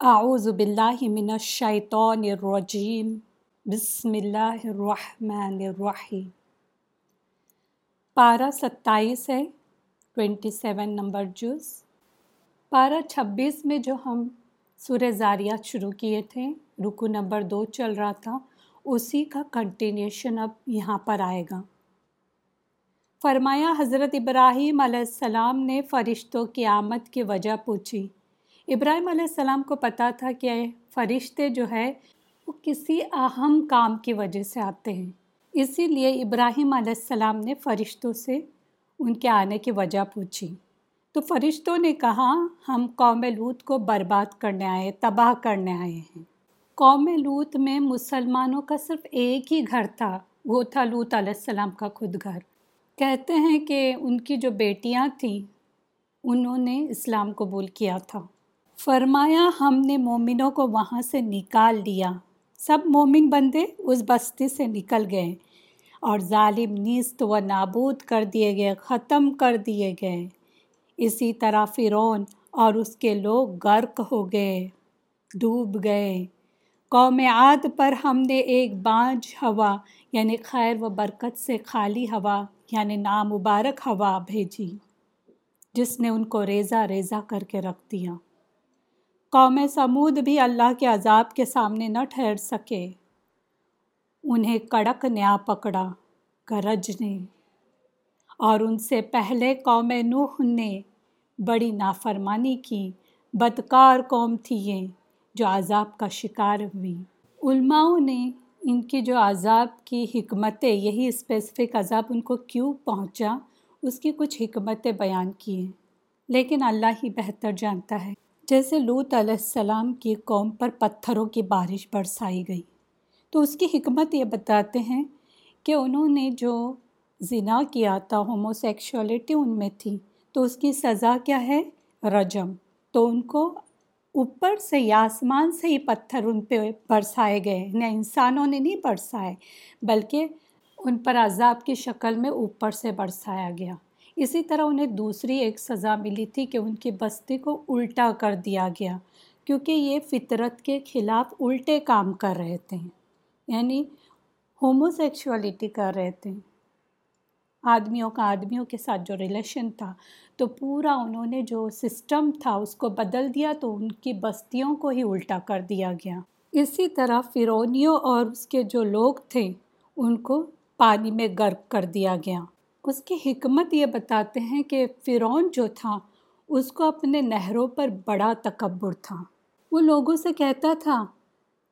اعوذ باللہ من الشیطان الرجیم بسم اللہ الرحمن الرحیم پارہ ستائیس ہے ٹوینٹی سیون نمبر جز. پارہ چھبیس میں جو ہم سورہ زاریات شروع کیے تھے، رکو نمبر دو چل رہا تھا، اسی کا کنٹینیوشن اب یہاں پر آئے گا۔ فرمایا، حضرت ابراہیم علیہ السلام نے فرشتوں کی آمد کی وجہ پوچھی۔ ابراہیم علیہ السلام کو پتہ تھا کہ فرشتے جو ہے، وہ کسی اہم کام کی وجہ سے آتے ہیں۔ اسی لیے ابراہیم علیہ السلام نے فرشتوں سے ان کے آنے کی وجہ پوچھی۔ تو فرشتوں نے کہا، ہم قوم لوت کو برباد کرنے آئے، تباہ کرنے آئے ہیں۔ قوم لوت میں مسلمانوں کا صرف ایک ہی گھر تھا، وہ تھا لوت علیہ السلام کا خود گھر۔ کہتے ہیں کہ ان کی جو بیٹیاں تھیں، انہوں نے اسلام قبول کیا تھا۔ فرمایا، ہم نے مومنوں کو وہاں سے نکال دیا سب مومن بندے اس بستی سے نکل گئے اور ظالم، نیست و نابود کر دیے گئے، ختم کر دیے گئے۔ اسی طرح فرعون اور اس کے لوگ غرق ہو گئے، ڈوب گئے۔ قوم عاد پر ہم نے ایک بانج ہوا یعنی خیر و برکت سے خالی ہوا یعنی نامبارک ہوا بھیجی، جس نے ان کو ریزہ ریزہ کر کے رکھ دیا۔ قوم سمود بھی اللہ کے عذاب کے سامنے نہ ٹھہر سکے۔ انہیں کڑک نیا پکڑا، گرج نے۔ اور ان سے پہلے قوم نوح نے بڑی نافرمانی کی۔ بدکار قوم تھی یہ جو عذاب کا شکار ہوئی۔ علماؤں نے ان کی جو عذاب کی حکمتیں یہی اسپیسیفک عذاب ان کو کیوں پہنچا؟ اس کی کچھ حکمتیں بیان کی ہیں لیکن اللہ ہی بہتر جانتا ہے۔ جیسے لوت علیہ السلام کی قوم پر پتھروں کی بارش برسائی گئی۔ تو اس کی حکمت یہ بتاتے ہیں کہ انہوں نے جو زنا کیا تھا ہومو سیکشولیٹی ان میں تھی، تو اس کی سزا کیا ہے؟ رجم۔ تو ان کو اوپر سے یا آسمان سے ہی پتھر ان پہ برسائے گئے۔ نہ انسانوں نے نہیں برسائے، بلکہ ان پر عذاب کی شکل میں اوپر سے برسایا گیا۔ اسی طرح انہیں دوسری ایک سزا ملی تھی کہ ان کی بستی کو الٹا کر دیا گیا، کیونکہ یہ فطرت کے خلاف الٹے کام کر رہے تھے یعنی ہومو سیکشولیٹی کر رہے تھے۔ آدمیوں کا آدمیوں کے ساتھ جو ریلیشن تھا، تو پورا انہوں نے جو سسٹم تھا، اس کو بدل دیا تو ان کی بستیوں کو ہی الٹا کر دیا گیا۔ اسی طرح فرونیوں اور اس کے جو لوگ تھے، ان کو پانی میں غرق کر دیا گیا۔ اس کی حکمت یہ بتاتے ہیں کہ فرعون جو تھا، اس کو اپنے نہروں پر بڑا تکبر تھا۔ وہ لوگوں سے کہتا تھا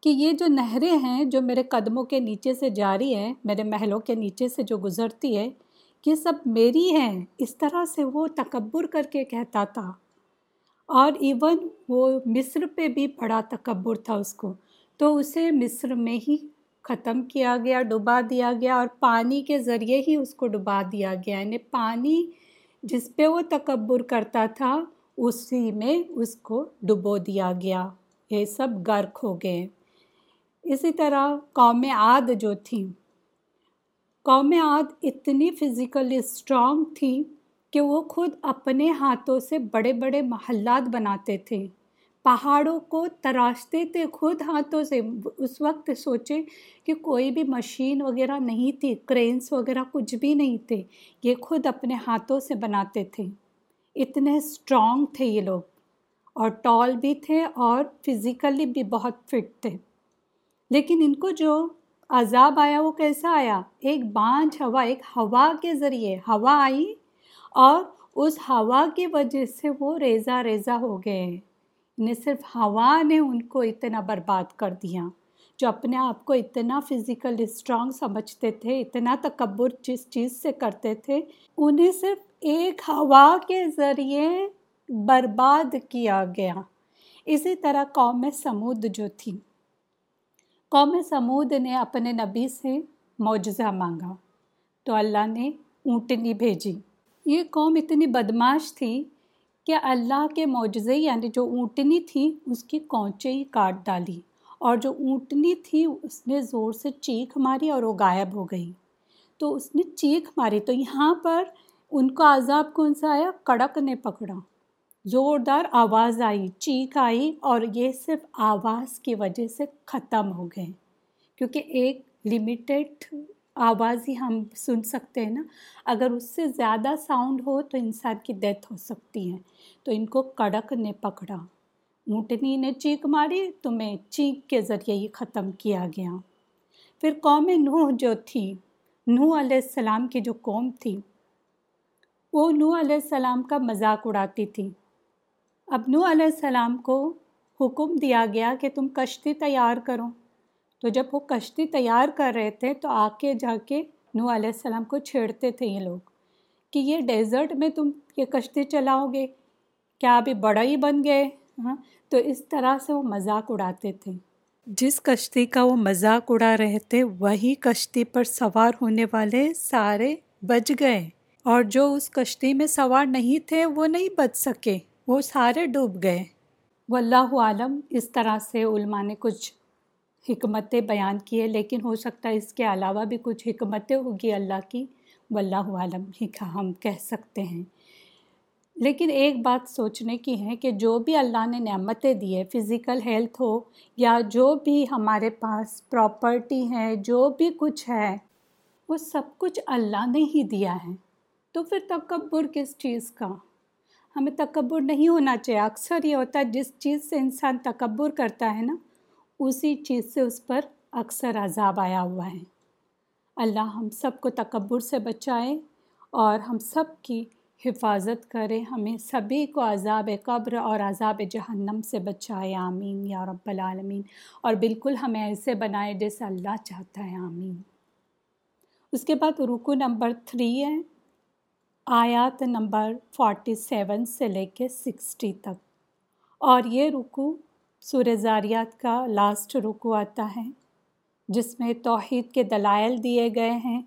کہ یہ جو نہریں ہیں جو میرے قدموں کے نیچے سے جاری ہیں، میرے محلوں کے نیچے سے جو گزرتی ہے، یہ سب میری ہیں۔ اس طرح سے وہ تکبر کر کے کہتا تھا۔ اور ایون وہ مصر پہ بھی بڑا تکبر تھا اس کو۔ تو اسے مصر میں ہی ختم کیا گیا، ڈبا دیا گیا اور پانی کے ذریعے ہی اس کو ڈبا دیا گیا۔ یعنی پانی جس پہ وہ تکبر کرتا تھا، اسی میں اس کو ڈبو دیا گیا۔ یہ سب غرق ہو گئے۔ اسی طرح قوم عاد جو تھی، قوم عاد اتنی فزیکلی اسٹرانگ تھی کہ وہ خود اپنے ہاتھوں سے بڑے بڑے محلات بناتے تھے۔ پہاڑوں کو تراشتے تھے، خود ہاتھوں سے۔ اس وقت سوچے کہ کوئی بھی مشین وغیرہ نہیں تھی کرینس وغیرہ کچھ بھی نہیں تھے، یہ خود اپنے ہاتھوں سے بناتے تھے۔ اتنے اسٹرانگ تھے یہ لوگ۔ اور ٹال بھی تھے اور فزیکلی بھی بہت فٹ تھے۔ لیکن ان کو جو عذاب آیا، وہ کیسا آیا؟ ایک بانجھ ہوا، ایک ہوا کے ذریعے۔ ہوا آئی اور اس ہوا کی وجہ سے وہ ریزہ ریزہ ہو گئے۔ نہ صرف ہوا نے ان کو اتنا برباد کر دیا، جو اپنے آپ کو اتنا فزیکل اسٹرانگ سمجھتے تھے، اتنا تکبر جس چیز سے کرتے تھے، انہیں صرف ایک ہوا کے ذریعے برباد کیا گیا۔ اسی طرح قوم سمود جو تھی۔ قوم سمود نے اپنے نبی سے معجزہ مانگا۔ تو اللہ نے اونٹنی بھیجی۔ یہ قوم اتنی بدماش تھی کہ اللہ کے معجزے یعنی جو اونٹنی تھی، اس کی کونچے ہی کاٹ ڈالی اور جو اونٹنی تھی، اس نے زور سے چیخ ماری اور وہ غائب ہو گئی۔ تو اس نے چیخ ماری۔ تو یہاں پر ان کو عذاب کون سا آیا؟ کڑک نے پکڑا۔ زوردار آواز آئی، چیخ آئی اور یہ صرف آواز کی وجہ سے ختم ہو گئے۔ کیونکہ ایک لمیٹیڈ آواز ہی ہم سن سکتے ہیں نا۔ اگر اس سے زیادہ ساؤنڈ ہو تو انسان کی ڈیتھ ہو سکتی ہے۔ تو ان کو کڑک نے پکڑا۔ اونٹنی نے چیخ ماری تو میں چیخ کے ذریعے ہی ختم کیا گیا۔ پھر قوم نوح جو تھی، نوح علیہ السلام کی جو قوم تھی، وہ نوح علیہ السلام کا مذاق اڑاتی تھی۔ اب نوح علیہ السلام کو حکم دیا گیا کہ تم کشتی تیار کرو۔ تو جب وہ کشتی تیار کر رہے تھے تو آ کے جا کے نوح علیہ السلام کو چھیڑتے تھے یہ لوگ کہ یہ ڈیزرٹ میں تم یہ کشتی چلاؤ گے، کیا ابھی بڑا ہی بن گئے؟ ہاں تو اس طرح سے وہ مذاق اڑاتے تھے۔ جس کشتی کا وہ مذاق اڑا رہے تھے، وہی کشتی پر سوار ہونے والے سارے بچ گئے۔ اور جو اس کشتی میں سوار نہیں تھے، وہ نہیں بچ سکے، وہ سارے ڈوب گئے۔ واللہ عالم، اس طرح سے علماء نے کچھ حکمتیں بیان کی ہے لیکن ہو سکتا ہے اس کے علاوہ بھی کچھ حکمتیں ہوگی اللہ کی۔ واللہ عالم، ہی ہم کہہ سکتے ہیں۔ لیکن ایک بات سوچنے کی ہے کہ جو بھی اللہ نے نعمتیں دی ہے فزیکل ہیلتھ ہو یا جو بھی ہمارے پاس پراپرٹی ہے، جو بھی کچھ ہے، وہ سب کچھ اللہ نے ہی دیا ہے۔ تو پھر تکبر کس چیز کا؟ ہمیں تکبر نہیں ہونا چاہیے۔ اکثر یہ ہوتا ہے، جس چیز سے انسان تکبر کرتا ہے نا اسی چیز سے اس پر اکثر عذاب آیا ہوا ہے۔ اللہ ہم سب کو تکبر سے بچائے اور ہم سب کی حفاظت کرے، ہمیں سبھی کو عذاب قبر اور عذاب جہنم سے بچائے۔ آمین یا رب العالمین۔ اور بالکل ہمیں ایسے بنائے جیسے اللہ چاہتا ہے۔ آمین۔ اس کے بعد رکو نمبر تھری ہے۔ آیات نمبر فورٹی سیون سے لے کے سکسٹی تک۔ اور یہ رکو سورہ زاریات کا لاسٹ رکو آتا ہے، جس میں توحید کے دلائل دیے گئے ہیں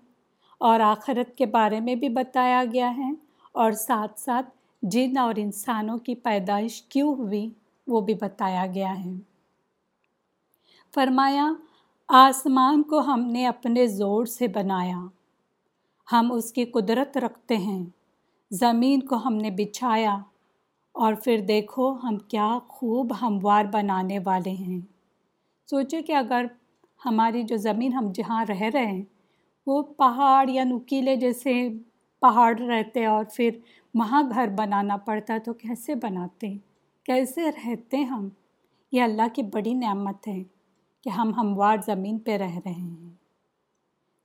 اور آخرت کے بارے میں بھی بتایا گیا ہے۔ اور ساتھ ساتھ جن اور انسانوں کی پیدائش کیوں ہوئی وہ بھی بتایا گیا ہے۔ فرمایا، آسمان کو ہم نے اپنے زور سے بنایا، ہم اس کی قدرت رکھتے ہیں، زمین کو ہم نے بچھایا اور پھر دیکھو ہم کیا خوب ہموار بنانے والے ہیں۔ سوچے کہ اگر ہماری جو زمین ہم جہاں رہ رہے ہیں، وہ پہاڑ یا نکیلے جیسے پہاڑ رہتے اور پھر وہاں گھر بنانا پڑتا تو کیسے بناتے؟ کیسے رہتے ہم؟ یہ اللہ کی بڑی نعمت ہے کہ ہم ہموار زمین پہ رہ رہے ہیں۔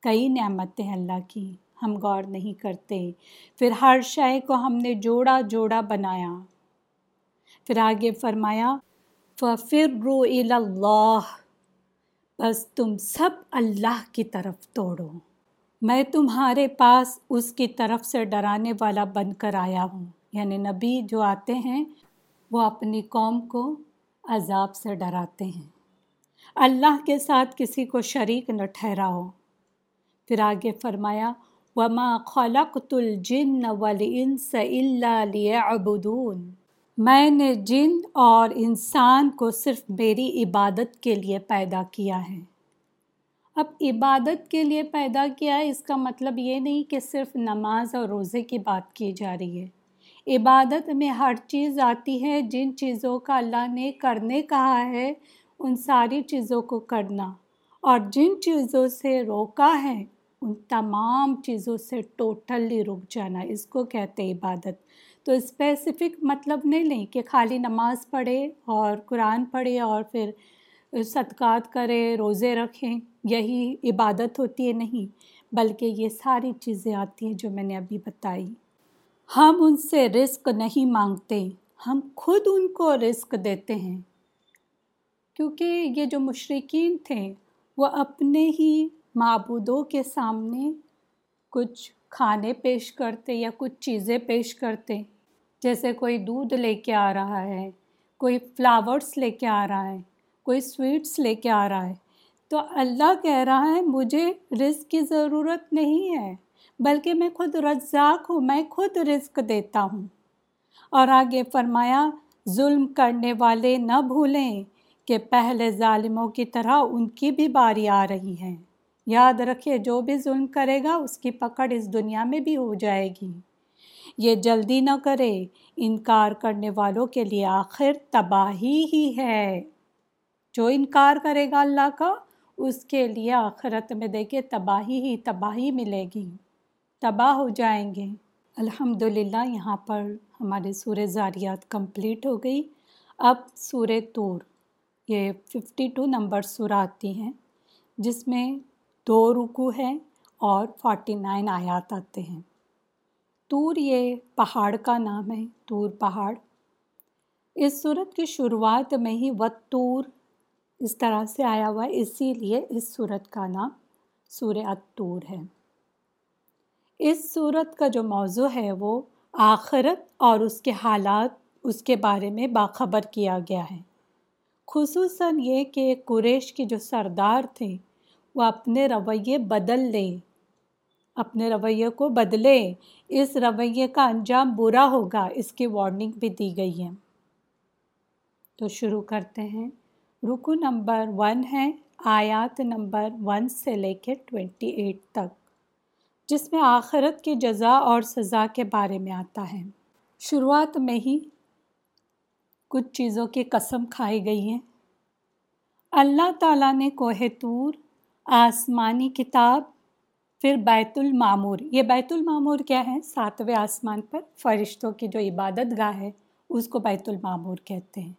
کئی نعمتیں اللہ کی ہم غور نہیں کرتے۔ پھر ہر شے کو ہم نے جوڑا جوڑا بنایا۔ پھر آگے فرمایا فر رو اللہ بس تم سب اللہ کی طرف توڑو میں تمہارے پاس اس کی طرف سے ڈرانے والا بن کر آیا ہوں۔ یعنی نبی جو آتے ہیں، وہ اپنی قوم کو عذاب سے ڈراتے ہیں۔ اللہ کے ساتھ کسی کو شریک نہ ٹھہراؤ۔ پھر آگے فرمایا، وما خلقت الجن والانس الا ليعبدون میں نے جن اور انسان کو صرف میری عبادت کے لیے پیدا کیا ہے۔ اب عبادت کے لیے پیدا کیا ہے، اس کا مطلب یہ نہیں کہ صرف نماز اور روزے کی بات کی جا رہی ہے۔ عبادت میں ہر چیز آتی ہے، جن چیزوں کا اللہ نے کرنے کہا ہے، ان ساری چیزوں کو کرنا۔ اور جن چیزوں سے روکا ہے، ان تمام چیزوں سے ٹوٹلی رک جانا۔ اس کو کہتے عبادت۔ تو اسپیسیفک مطلب نہیں لیں کہ خالی نماز پڑھے اور قرآن پڑھے اور پھر صدقات کرے، روزے رکھیں یہی عبادت ہوتی ہے نہیں، بلکہ یہ ساری چیزیں آتی ہیں جو میں نے ابھی بتائی۔ ہم ان سے رزق نہیں مانگتے، ہم خود ان کو رزق دیتے ہیں۔ کیونکہ یہ جو مشرقین تھے، وہ اپنے ہی معبودوں کے سامنے کچھ کھانے پیش کرتے یا کچھ چیزیں پیش کرتے۔ جیسے کوئی دودھ لے کے آ رہا ہے، کوئی فلاورس لے کے آ رہا ہے، کوئی سویٹس لے کے آ رہا ہے۔ تو اللہ کہہ رہا ہے، مجھے رزق کی ضرورت نہیں ہے، بلکہ میں خود رزاق ہوں، میں خود رزق دیتا ہوں۔ اور آگے فرمایا، ظلم کرنے والے نہ بھولیں کہ پہلے ظالموں کی طرح ان کی بھی باری آ رہی ہے۔ یاد رکھے جو بھی ظلم کرے گا، اس کی پکڑ اس دنیا میں بھی ہو جائے گی۔ یہ جلدی نہ کرے۔ انکار کرنے والوں کے لیے آخر تباہی ہی ہے۔ جو انکار کرے گا اللہ کا، اس کے لیے آخرت میں دیکھے تباہی ہی تباہی ملے گی۔ تباہ ہو جائیں گے۔ الحمد للہ یہاں پر ہمارے سورہ زاریات کمپلیٹ ہو گئی۔ اب سورہ طور، یہ ففٹی ٹو نمبر سورہ آتی ہیں، جس میں دو رکو ہیں اور فورٹی نائن آیات آتے ہیں۔ تور یہ پہاڑ کا نام ہے تور پہاڑ۔ اس صورت کی شروعات میں ہی وطور اس طرح سے آیا ہوا ہے، اسی لیے اس صورت کا نام سور اتور ہے۔ اس صورت کا جو موضوع ہے، وہ آخرت اور اس کے حالات، اس کے بارے میں باخبر کیا گیا ہے۔ خصوصاً یہ کہ قریش کے جو سردار تھے وہ اپنے رویے بدل لیں۔ اپنے رویے کو بدلے۔ اس رویے کا انجام برا ہوگا، اس کی وارننگ بھی دی گئی ہے۔ تو شروع کرتے ہیں۔ رکو نمبر ون ہے، آیات نمبر ون سے لے کے ٹوینٹی ایٹ تک، جس میں آخرت کی جزا اور سزا کے بارے میں آتا ہے۔ شروعات میں ہی کچھ چیزوں کی قسم کھائی گئی ہیں۔ اللہ تعالیٰ نے کوہ طور، آسمانی کتاب پھر بیت المعمور، یہ بیت المعمور کیا ہے؟ ساتویں آسمان پر فرشتوں کی جو عبادت گاہ ہے، اس کو بیت المعمور کہتے ہیں۔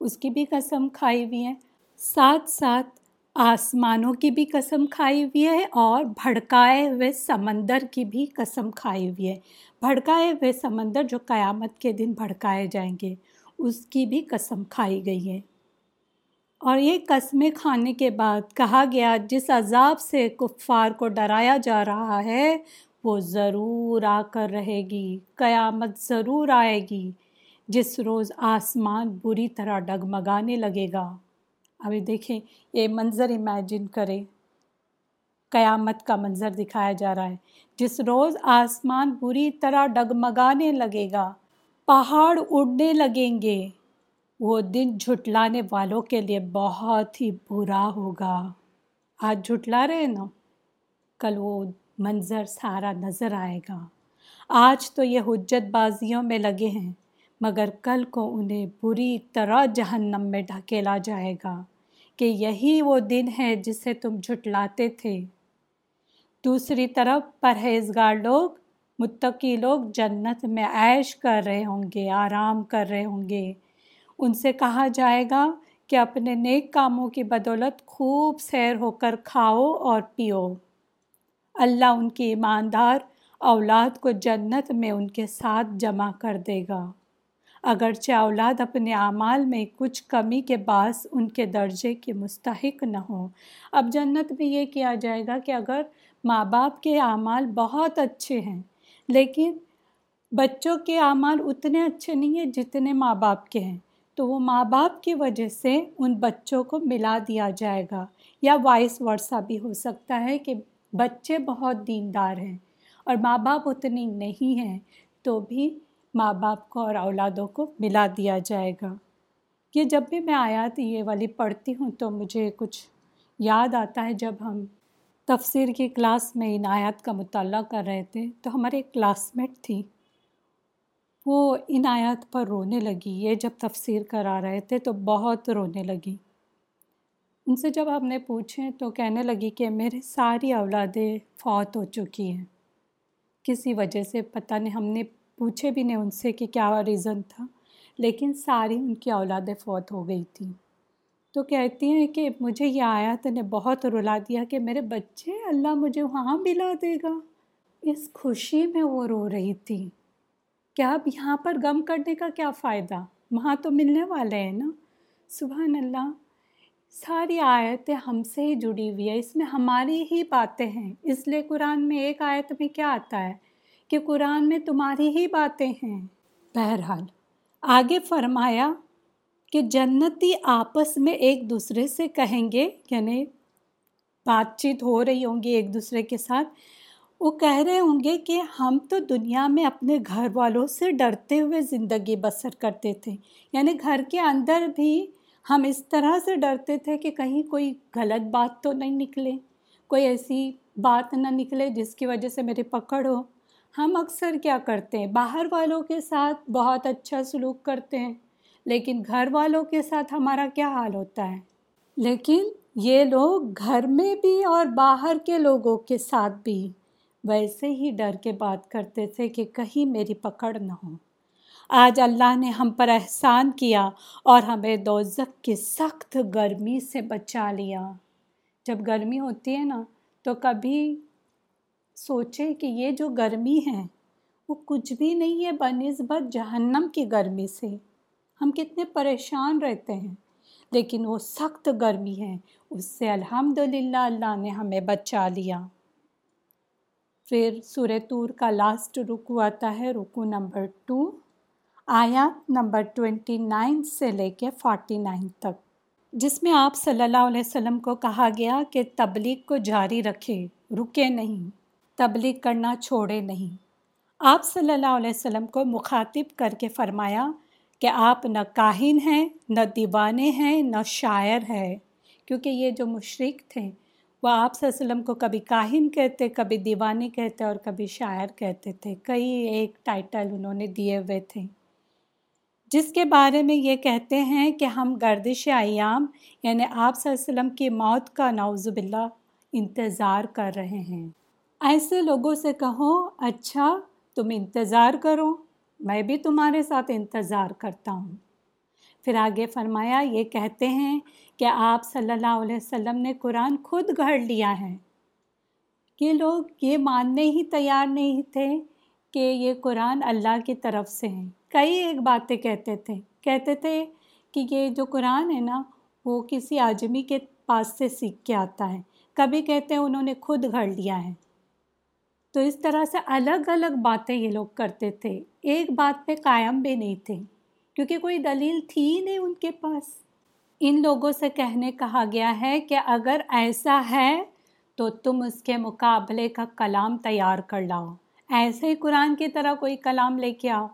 اس کی بھی قسم کھائی ہوئی ہے۔ ساتھ ساتھ آسمانوں کی بھی قسم کھائی ہوئی ہے اور بھڑکائے ہوئے سمندر کی بھی قسم کھائی ہوئی ہے۔ بھڑکائے ہوئے سمندر جو قیامت کے دن بھڑکائے جائیں گے، اس کی بھی قسم کھائی گئی ہے۔ اور یہ قسمیں کھانے کے بعد کہا گیا، جس عذاب سے کفار کو ڈرایا جا رہا ہے، وہ ضرور آ کر رہے گی، قیامت ضرور آئے گی۔ جس روز آسمان بری طرح ڈگمگانے لگے گا۔ ابھی دیکھیں، یہ منظر امیجن کرے قیامت کا منظر دکھایا جا رہا ہے۔ جس روز آسمان بری طرح ڈگمگانے لگے گا، پہاڑ اڑنے لگیں گے۔ وہ دن جھٹلانے والوں کے لیے بہت ہی برا ہوگا۔ آج جھٹلا رہے نا؟ کل وہ منظر سارا نظر آئے گا۔ آج تو یہ حجت بازیوں میں لگے ہیں، مگر کل کو انہیں بری طرح جہنم میں ڈھکیلا جائے گا کہ یہی وہ دن ہے جسے تم جھٹلاتے تھے۔ دوسری طرف پرہیزگار لوگ، متقی لوگ جنت میں عیش کر رہے ہوں گے، آرام کر رہے ہوں گے۔ ان سے کہا جائے گا کہ اپنے نیک کاموں کی بدولت خوب سیر ہو کر کھاؤ اور پیو۔ اللہ ان کی ایماندار اولاد کو جنت میں ان کے ساتھ جمع کر دے گا۔ اگرچہ اولاد اپنے اعمال میں کچھ کمی کے باعث ان کے درجے کے مستحق نہ ہوں، اب جنت میں یہ کیا جائے گا کہ اگر ماں باپ کے اعمال بہت اچھے ہیں، لیکن بچوں کے اعمال اتنے اچھے نہیں ہیں جتنے ماں باپ کے ہیں۔ تو وہ ماں باپ کی وجہ سے ان بچوں کو ملا دیا جائے گا یا وائس ورثہ بھی ہو سکتا ہے کہ بچے بہت دیندار ہیں اور ماں باپ اتنی نہیں ہیں تو بھی ماں باپ کو اور اولادوں کو ملا دیا جائے گا۔ یہ جب بھی میں آیات یہ والی پڑھتی ہوں تو مجھے کچھ یاد آتا ہے جب ہم تفسیر کی کلاس میں ان آیات کا مطالعہ کر رہے تھے تو ہمارے ایک کلاس میٹ تھی۔ وہ ان آیات پر رونے لگی۔ یہ جب تفسیر کرا رہے تھے تو بہت رونے لگی۔ ان سے جب ہم نے پوچھیں تو کہنے لگی کہ میرے ساری اولادیں فوت ہو چکی ہیں۔ کسی وجہ سے پتہ نہیں، ہم نے پوچھے بھی نہیں ان سے کہ کیا ریزن تھا، لیکن ساری ان کی اولادیں فوت ہو گئی تھیں۔ تو کہتی ہیں کہ مجھے یہ آیات نے بہت رلا دیا کہ میرے بچے اللہ مجھے وہاں ملا دے گا۔ اس خوشی میں وہ رو رہی تھی کیا اب یہاں پر غم کرنے کا کیا فائدہ؟ وہاں تو ملنے والے ہیں نا۔ سبحان اللہ۔ ساری آیتیں ہم سے ہی جڑی ہوئی ہے اس میں ہماری ہی باتیں ہیں۔ اس لیے قرآن میں ایک آیت میں کیا آتا ہے کہ قرآن میں تمہاری ہی باتیں ہیں۔ بہرحال، آگے فرمایا کہ جنتی آپس میں ایک دوسرے سے کہیں گے یعنی بات چیت ہو رہی ہوں گی ایک دوسرے کے ساتھ۔ وہ کہہ رہے ہوں گے کہ ہم تو دنیا میں اپنے گھر والوں سے ڈرتے ہوئے زندگی بسر کرتے تھے۔ یعنی گھر کے اندر بھی ہم اس طرح سے ڈرتے تھے کہ کہیں کوئی غلط بات تو نہیں نکلے، کوئی ایسی بات نہ نکلے جس کی وجہ سے میری پکڑ ہو۔ ہم اکثر کیا کرتے ہیں، باہر والوں کے ساتھ بہت اچھا سلوک کرتے ہیں، لیکن گھر والوں کے ساتھ ہمارا کیا حال ہوتا ہے؟ لیکن یہ لوگ گھر میں بھی اور باہر کے لوگوں کے ساتھ بھی ویسے ہی ڈر کے بات کرتے تھے کہ کہیں میری پکڑ نہ ہو۔ آج اللہ نے ہم پر احسان کیا اور ہمیں دوزک کی سخت گرمی سے بچا لیا۔ جب گرمی ہوتی ہے نا، تو کبھی سوچے کہ یہ جو گرمی ہے، وہ کچھ بھی نہیں ہے بنسبت جہنم کی گرمی سے۔ ہم کتنے پریشان رہتے ہیں، لیکن وہ سخت گرمی ہے، اس سے الحمد للہ اللہ نے ہمیں بچا لیا۔ پھر سورہ تور کا لاسٹ رکو آتا ہے، رکو نمبر ٹو آیات نمبر ٹوینٹی نائن سے لے کے فورٹی نائن تک۔ جس میں آپ صلی اللہ علیہ وسلم کو کہا گیا کہ تبلیغ کو جاری رکھے، رکے نہیں، تبلیغ کرنا چھوڑے نہیں۔ آپ صلی اللہ علیہ وسلم کو مخاطب کر کے فرمایا کہ آپ نہ کاہن ہیں، نہ دیوانے ہیں، نہ شاعر ہے کیونکہ یہ جو مشرق تھے وہ آپ صلی اللہ علیہ وسلم کو کبھی کاہن کہتے، کبھی دیوانے کہتے اور کبھی شاعر کہتے تھے۔ کئی ایک ٹائٹل انہوں نے دیے ہوئے تھے۔ جس کے بارے میں یہ کہتے ہیں کہ ہم گردش ایام یعنی آپ صلی اللہ علیہ وسلم کی موت کا نعوذ باللہ انتظار کر رہے ہیں۔ ایسے لوگوں سے کہو اچھا تم انتظار کرو، میں بھی تمہارے ساتھ انتظار کرتا ہوں۔ پھر آگے فرمایا، یہ کہتے ہیں کہ آپ صلی اللہ علیہ وسلم نے قرآن خود گھڑ لیا ہے۔ کہ لوگ یہ ماننے ہی تیار نہیں تھے کہ یہ قرآن اللہ کی طرف سے ہیں کئی ایک باتیں کہتے تھے۔ کہتے تھے کہ یہ جو قرآن ہے نا، وہ کسی آجمی کے پاس سے سیکھ کے آتا ہے۔ کبھی کہتے ہیں انہوں نے خود گھڑ لیا ہے۔ تو اس طرح سے الگ الگ باتیں یہ لوگ کرتے تھے۔ ایک بات پہ قائم بھی نہیں تھے۔ کیونکہ کوئی دلیل تھی ہی نہیں ان کے پاس۔ ان لوگوں سے کہنے کہا گیا ہے کہ اگر ایسا ہے تو تم اس کے مقابلے کا کلام تیار کر لاؤ۔ ایسے ہی قرآن کی طرح کوئی کلام لے کے آؤ۔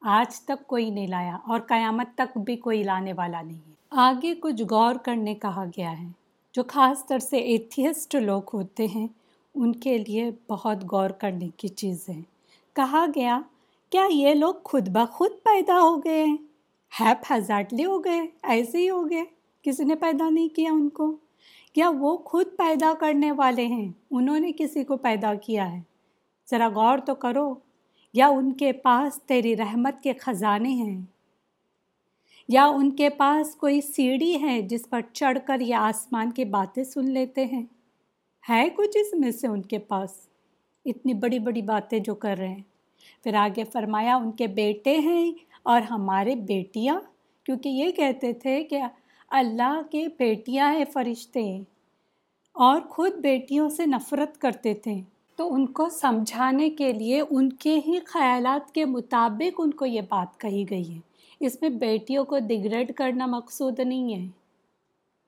آج تک کوئی نہیں لایا اور قیامت تک بھی کوئی لانے والا نہیں ہے۔ آگے کچھ غور کرنے کہا گیا ہے۔ جو خاص طر سے ایتھیسٹ لوگ ہوتے ہیں، ان کے لیے بہت غور کرنے کی چیز ہے کہا گیا کیا یہ لوگ خود بخود پیدا ہو گئے ہیں؟ ہیپ ہزارٹلی ہو گئے، ایسے ہی ہو گئے۔ کسی نے پیدا نہیں کیا ان کو؟ کیا وہ خود پیدا کرنے والے ہیں، انہوں نے کسی کو پیدا کیا ہے؟ ذرا غور تو کرو۔ یا ان کے پاس تیری رحمت کے خزانے ہیں؟ یا ان کے پاس کوئی سیڑھی ہے جس پر چڑھ کر یہ آسمان کی باتیں سن لیتے ہیں؟ ہے کچھ اس میں سے ان کے پاس؟ اتنی بڑی بڑی باتیں جو کر رہے ہیں۔ پھر آگے فرمایا، ان کے بیٹے ہیں اور ہمارے بیٹیاں؟ کیونکہ یہ کہتے تھے کہ اللہ کے بیٹیاں ہیں فرشتے اور خود بیٹیوں سے نفرت کرتے تھے۔ تو ان کو سمجھانے کے لیے ان کے ہی خیالات کے مطابق ان کو یہ بات کہی گئی ہے۔ اس میں بیٹیوں کو ڈگریڈ کرنا مقصود نہیں ہے۔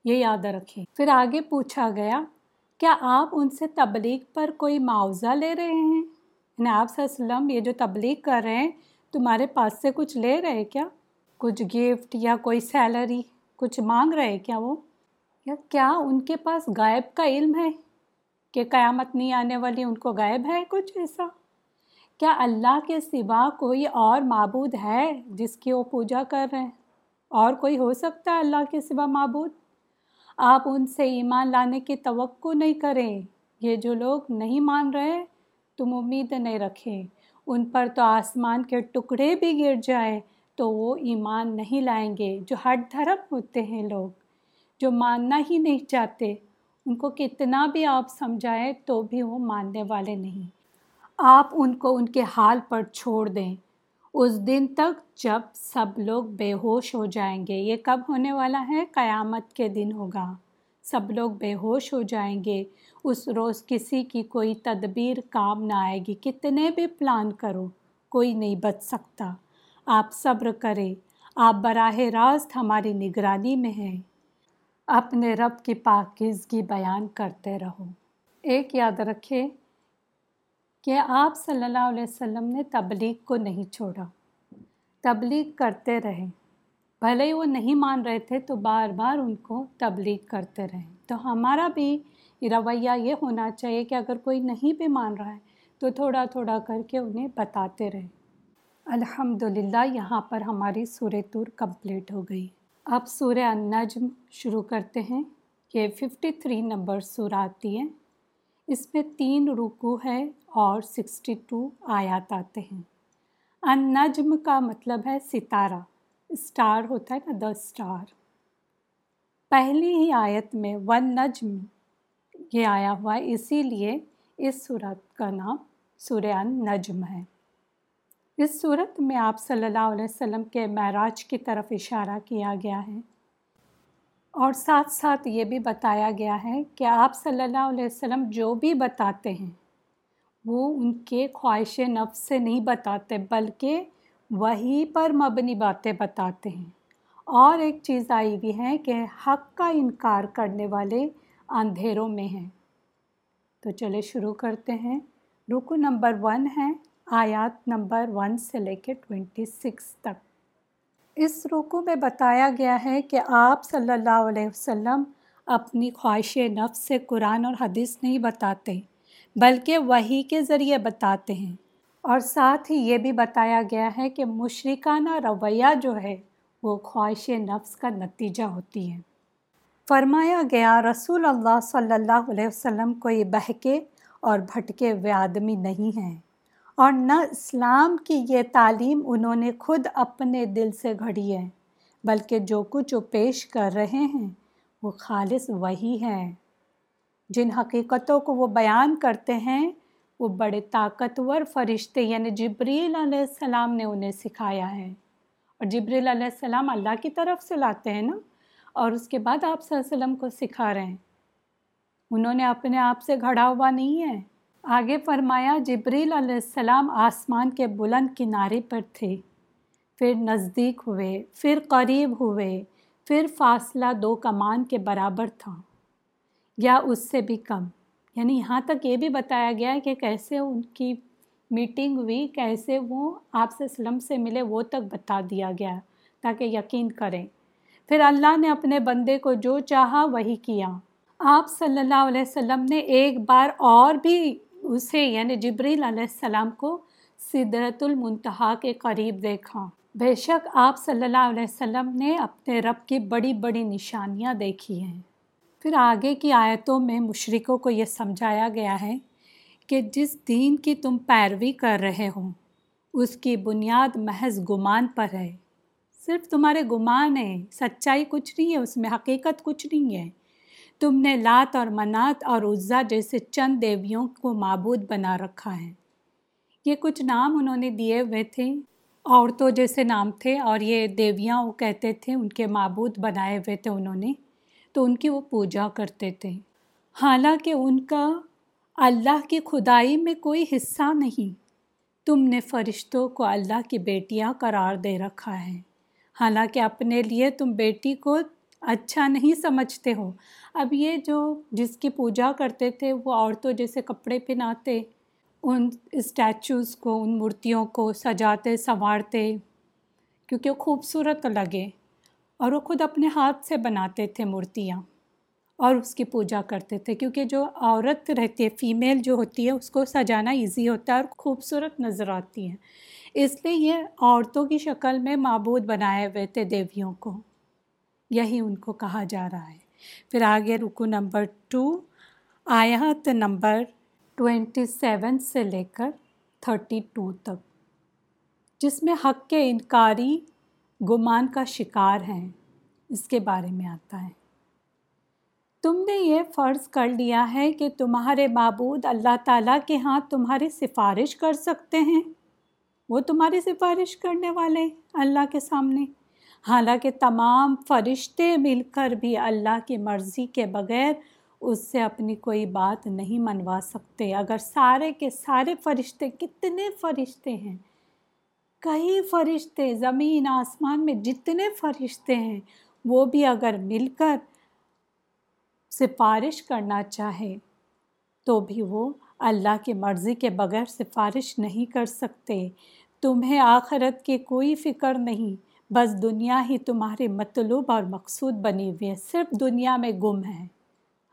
یہ یاد رکھیں۔ پھر آگے پوچھا گیا، کیا آپ ان سے تبلیغ پر کوئی معاوضہ لے رہے ہیں؟ یعنی آپ صلی اللہ علیہ وسلم یہ جو تبلیغ کر رہے ہیں، تمہارے پاس سے کچھ لے رہے کیا؟ کچھ گفٹ یا کوئی سیلری کچھ مانگ رہے کیا وہ؟ یا کیا ان کے پاس غائب کا علم ہے کہ قیامت نہیں آنے والی ان کو غائب ہے کچھ ایسا؟ کیا اللہ کے سوا کوئی اور معبود ہے جس کی وہ پوجا کر رہے ہیں؟ اور کوئی ہو سکتا ہے اللہ کے سوا معبود؟ آپ ان سے ایمان لانے کی توقع نہیں کریں، یہ جو لوگ نہیں مان رہے تم امید نہیں رکھیں ان پر تو آسمان کے ٹکڑے بھی گر جائیں تو وہ ایمان نہیں لائیں گے جو ہٹ دھرم ہوتے ہیں لوگ۔ جو ماننا ہی نہیں چاہتے، ان کو کتنا بھی آپ سمجھائیں تو بھی وہ ماننے والے نہیں۔ آپ ان کو ان کے حال پر چھوڑ دیں۔ اس دن تک جب سب لوگ بے ہوش ہو جائیں گے، یہ کب ہونے والا ہے؟ قیامت کے دن ہوگا۔ سب لوگ بے ہوش ہو جائیں گے۔ اس روز کسی کی کوئی تدبیر کام نہ آئے گی۔ کتنے بھی پلان کرو، کوئی نہیں بچ سکتا۔ آپ صبر کریں۔ آپ براہ راست ہماری نگرانی میں ہیں۔ اپنے رب کی پاکیزگی بیان کرتے رہو۔ ایک یاد رکھے کہ آپ صلی اللہ علیہ وسلم نے تبلیغ کو نہیں چھوڑا۔ تبلیغ کرتے رہے بھلے ہی وہ نہیں مان رہے تھے تو بار بار ان کو تبلیغ کرتے رہے۔ تو ہمارا بھی رویہ یہ ہونا چاہیے کہ اگر کوئی نہیں بھی مان رہا ہے تو تھوڑا تھوڑا کر کے انہیں بتاتے رہے۔ الحمدللہ، یہاں پر ہماری سورہ تور کمپلیٹ ہو گئی۔ اب سورہ النجم شروع کرتے ہیں۔ یہ ففٹی تھری نمبر سورہ آتی ہے۔ اس میں تین رکو ہے اور سکسٹی ٹو آیات آتے ہیں۔ النجم کا مطلب ہے ستارہ۔ اسٹار ہوتا ہے نا دا اسٹار پہلی ہی آیت میں ون نجم یہ آیا ہوا ہے، اسی لیے اس صورت کا نام سورہ النجم ہے۔ اس صورت میں آپ صلی اللہ علیہ وسلم کے معراج کی طرف اشارہ کیا گیا ہے۔ اور ساتھ ساتھ یہ بھی بتایا گیا ہے کہ آپ صلی اللہ علیہ وسلم جو بھی بتاتے ہیں، وہ ان کے خواہش نفس سے نہیں بتاتے، بلکہ وہی پر مبنی باتیں بتاتے ہیں۔ اور ایک چیز آئی بھی ہے کہ حق کا انکار کرنے والے اندھیروں میں ہیں۔ تو چلے شروع کرتے ہیں۔ رکو نمبر ون ہے، آیات نمبر ون سے لے کے ٹوینٹی سکس تک۔ اس رکو میں بتایا گیا ہے کہ آپ صلی اللہ علیہ وسلم اپنی خواہش نفس سے قرآن اور حدیث نہیں بتاتے، بلکہ وہی کے ذریعے بتاتے ہیں۔ اور ساتھ ہی یہ بھی بتایا گیا ہے کہ مشرکانہ رویہ جو ہے وہ خواہش نفس کا نتیجہ ہوتی ہے۔ فرمایا گیا، رسول اللہ صلی اللہ علیہ وسلم کوئی بہکے اور بھٹکے ہوئے آدمی نہیں ہیں اور نہ اسلام کی یہ تعلیم انہوں نے خود اپنے دل سے گھڑی ہے، بلکہ جو کچھ وہ پیش کر رہے ہیں وہ خالص وہی ہے جن حقیقتوں کو وہ بیان کرتے ہیں وہ بڑے طاقتور فرشتے یعنی جبریل علیہ السلام نے انہیں سکھایا ہے۔ اور جبریل علیہ السلام اللہ کی طرف سے لاتے ہیں نا، اور اس کے بعد آپ صلی اللہ علیہ وسلم کو سکھا رہے ہیں۔ انہوں نے اپنے آپ سے گھڑا ہوا نہیں ہے۔ آگے فرمایا، جبریل علیہ السلام آسمان کے بلند کنارے پر تھے۔ پھر نزدیک ہوئے، پھر قریب ہوئے، پھر فاصلہ دو کمان کے برابر تھا، یا اس سے بھی کم۔ یعنی یہاں تک یہ بھی بتایا گیا کہ کیسے ان کی میٹنگ ہوئی، کیسے وہ آپ سے سلم سے ملے، وہ تک بتا دیا گیا تاکہ یقین کریں۔ پھر اللہ نے اپنے بندے کو جو چاہا وہی کیا۔ آپ صلی اللہ علیہ وسلم نے ایک بار اور بھی اسے یعنی جبریل علیہ السلام کو صدرت المنتہا کے قریب دیکھا۔ بے شک آپ صلی اللہ علیہ وسلم نے اپنے رب کی بڑی بڑی نشانیاں دیکھی ہیں۔ پھر آگے کی آیتوں میں مشرقوں کو یہ سمجھایا گیا ہے کہ جس دین کی تم پیروی کر رہے ہو، اس کی بنیاد محض گمان پر ہے۔ صرف تمہارے گمان ہے سچائی کچھ نہیں ہے، اس میں حقیقت کچھ نہیں ہے۔ تم نے لات اور منات اور عزا جیسے چند دیویوں کو معبود بنا رکھا ہے۔ یہ کچھ نام انہوں نے دیے ہوئے تھے، عورتوں جیسے نام تھے اور یہ دیویاں وہ کہتے تھے، ان کے معبود بنائے ہوئے تھے انہوں نے۔ تو ان کی وہ پوجا کرتے تھے۔ حالانکہ ان کا اللہ کی خدائی میں کوئی حصہ نہیں۔ تم نے فرشتوں کو اللہ کی بیٹیاں قرار دے رکھا ہے۔ حالانکہ اپنے لیے تم بیٹی کو اچھا نہیں سمجھتے ہو۔ اب یہ جو جس کی پوجا کرتے تھے، وہ عورتوں جیسے کپڑے پہناتے، ان اسٹیچوز کو، ان مورتیوں کو سجاتے، سنوارتے، کیونکہ وہ خوبصورت لگے۔ اور وہ خود اپنے ہاتھ سے بناتے تھے مورتیاں اور اس کی پوجا کرتے تھے، کیونکہ جو عورت رہتی ہے فیمیل جو ہوتی ہے، اس کو سجانا ایزی ہوتا ہے اور خوبصورت نظر آتی ہیں اس لیے یہ عورتوں کی شکل میں معبود بنائے ہوئے تھے دیویوں کو۔ یہی ان کو کہا جا رہا ہے۔ پھر آگے رکو نمبر ٹو آیات نمبر ٹوینٹی سیون سے لے کر تھرٹی ٹو تک۔ جس میں حق کے انکاری گمان کا شکار ہیں، اس کے بارے میں آتا ہے۔ تم نے یہ فرض کر لیا ہے کہ تمہارے معبود اللہ تعالیٰ کے ہاں تمہاری سفارش کر سکتے ہیں۔ وہ تمہاری سفارش کرنے والے اللہ کے سامنے۔ حالانکہ تمام فرشتے مل کر بھی اللہ کی مرضی کے بغیر اس سے اپنی کوئی بات نہیں منوا سکتے۔ اگر سارے کے سارے فرشتے، کتنے فرشتے ہیں کئی فرشتے زمین، آسمان میں جتنے فرشتے ہیں، وہ بھی اگر مل کر سفارش کرنا چاہے، تو بھی وہ اللہ کی مرضی کے بغیر سفارش نہیں کر سکتے۔ تمہیں آخرت کی کوئی فکر نہیں، بس دنیا ہی تمہارے مطلوب اور مقصود بنی ہوئی ہے۔ صرف دنیا میں گم ہے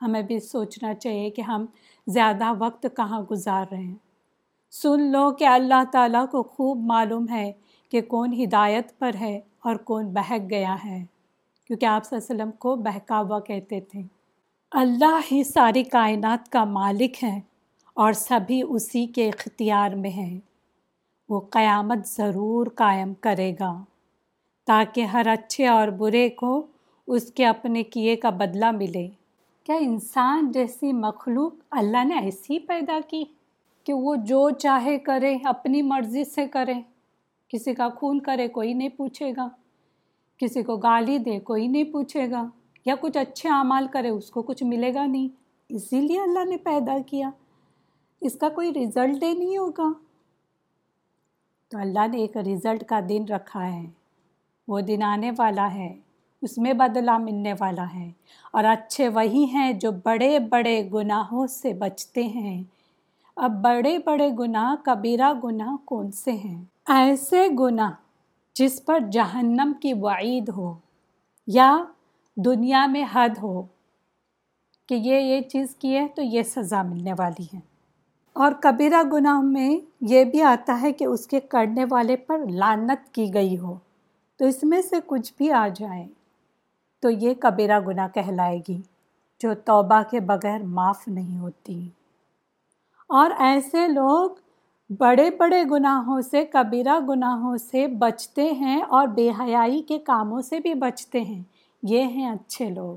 ہمیں بھی سوچنا چاہیے کہ ہم زیادہ وقت کہاں گزار رہے ہیں۔ سن لو کہ اللہ تعالیٰ کو خوب معلوم ہے کہ کون ہدایت پر ہے اور کون بہک گیا ہے۔ کیونکہ آپ صلی اللہ علیہ وسلم کو بہکا ہوا کہتے تھے۔ اللہ ہی ساری کائنات کا مالک ہے اور سبھی اسی کے اختیار میں ہیں وہ قیامت ضرور قائم کرے گا۔ تاکہ ہر اچھے اور برے کو اس کے اپنے کیے کا بدلہ ملے۔ کیا انسان جیسی مخلوق اللہ نے ایسی پیدا کی؟ کہ وہ جو چاہے کرے، اپنی مرضی سے کرے۔ کسی کا خون کرے، کوئی نہیں پوچھے گا۔ کسی کو گالی دے، کوئی نہیں پوچھے گا۔ یا کچھ اچھے اعمال کرے، اس کو کچھ ملے گا نہیں۔ اسی لیے اللہ نے پیدا کیا۔ اس کا کوئی رزلٹ ہی نہیں ہوگا۔ تو اللہ نے ایک رزلٹ کا دن رکھا ہے۔ وہ دن آنے والا ہے۔ اس میں بدلہ ملنے والا ہے۔ اور اچھے وہی ہیں جو بڑے بڑے گناہوں سے بچتے ہیں۔ اب بڑے بڑے گناہ کبیرہ گناہ کون سے ہیں؟ ایسے گناہ جس پر جہنم کی وعید ہو یا دنیا میں حد ہو کہ یہ یہ چیز کی ہے تو یہ سزا ملنے والی ہے۔ اور کبیرہ گناہ میں یہ بھی آتا ہے کہ اس کے کرنے والے پر لانت کی گئی ہو۔ تو اس میں سے کچھ بھی آ جائے تو یہ کبیرہ گناہ کہلائے گی جو توبہ کے بغیر معاف نہیں ہوتی۔ اور ایسے لوگ بڑے بڑے گناہوں سے، کبیرہ گناہوں سے بچتے ہیں اور بے حیائی کے کاموں سے بھی بچتے ہیں۔ یہ ہیں اچھے لوگ۔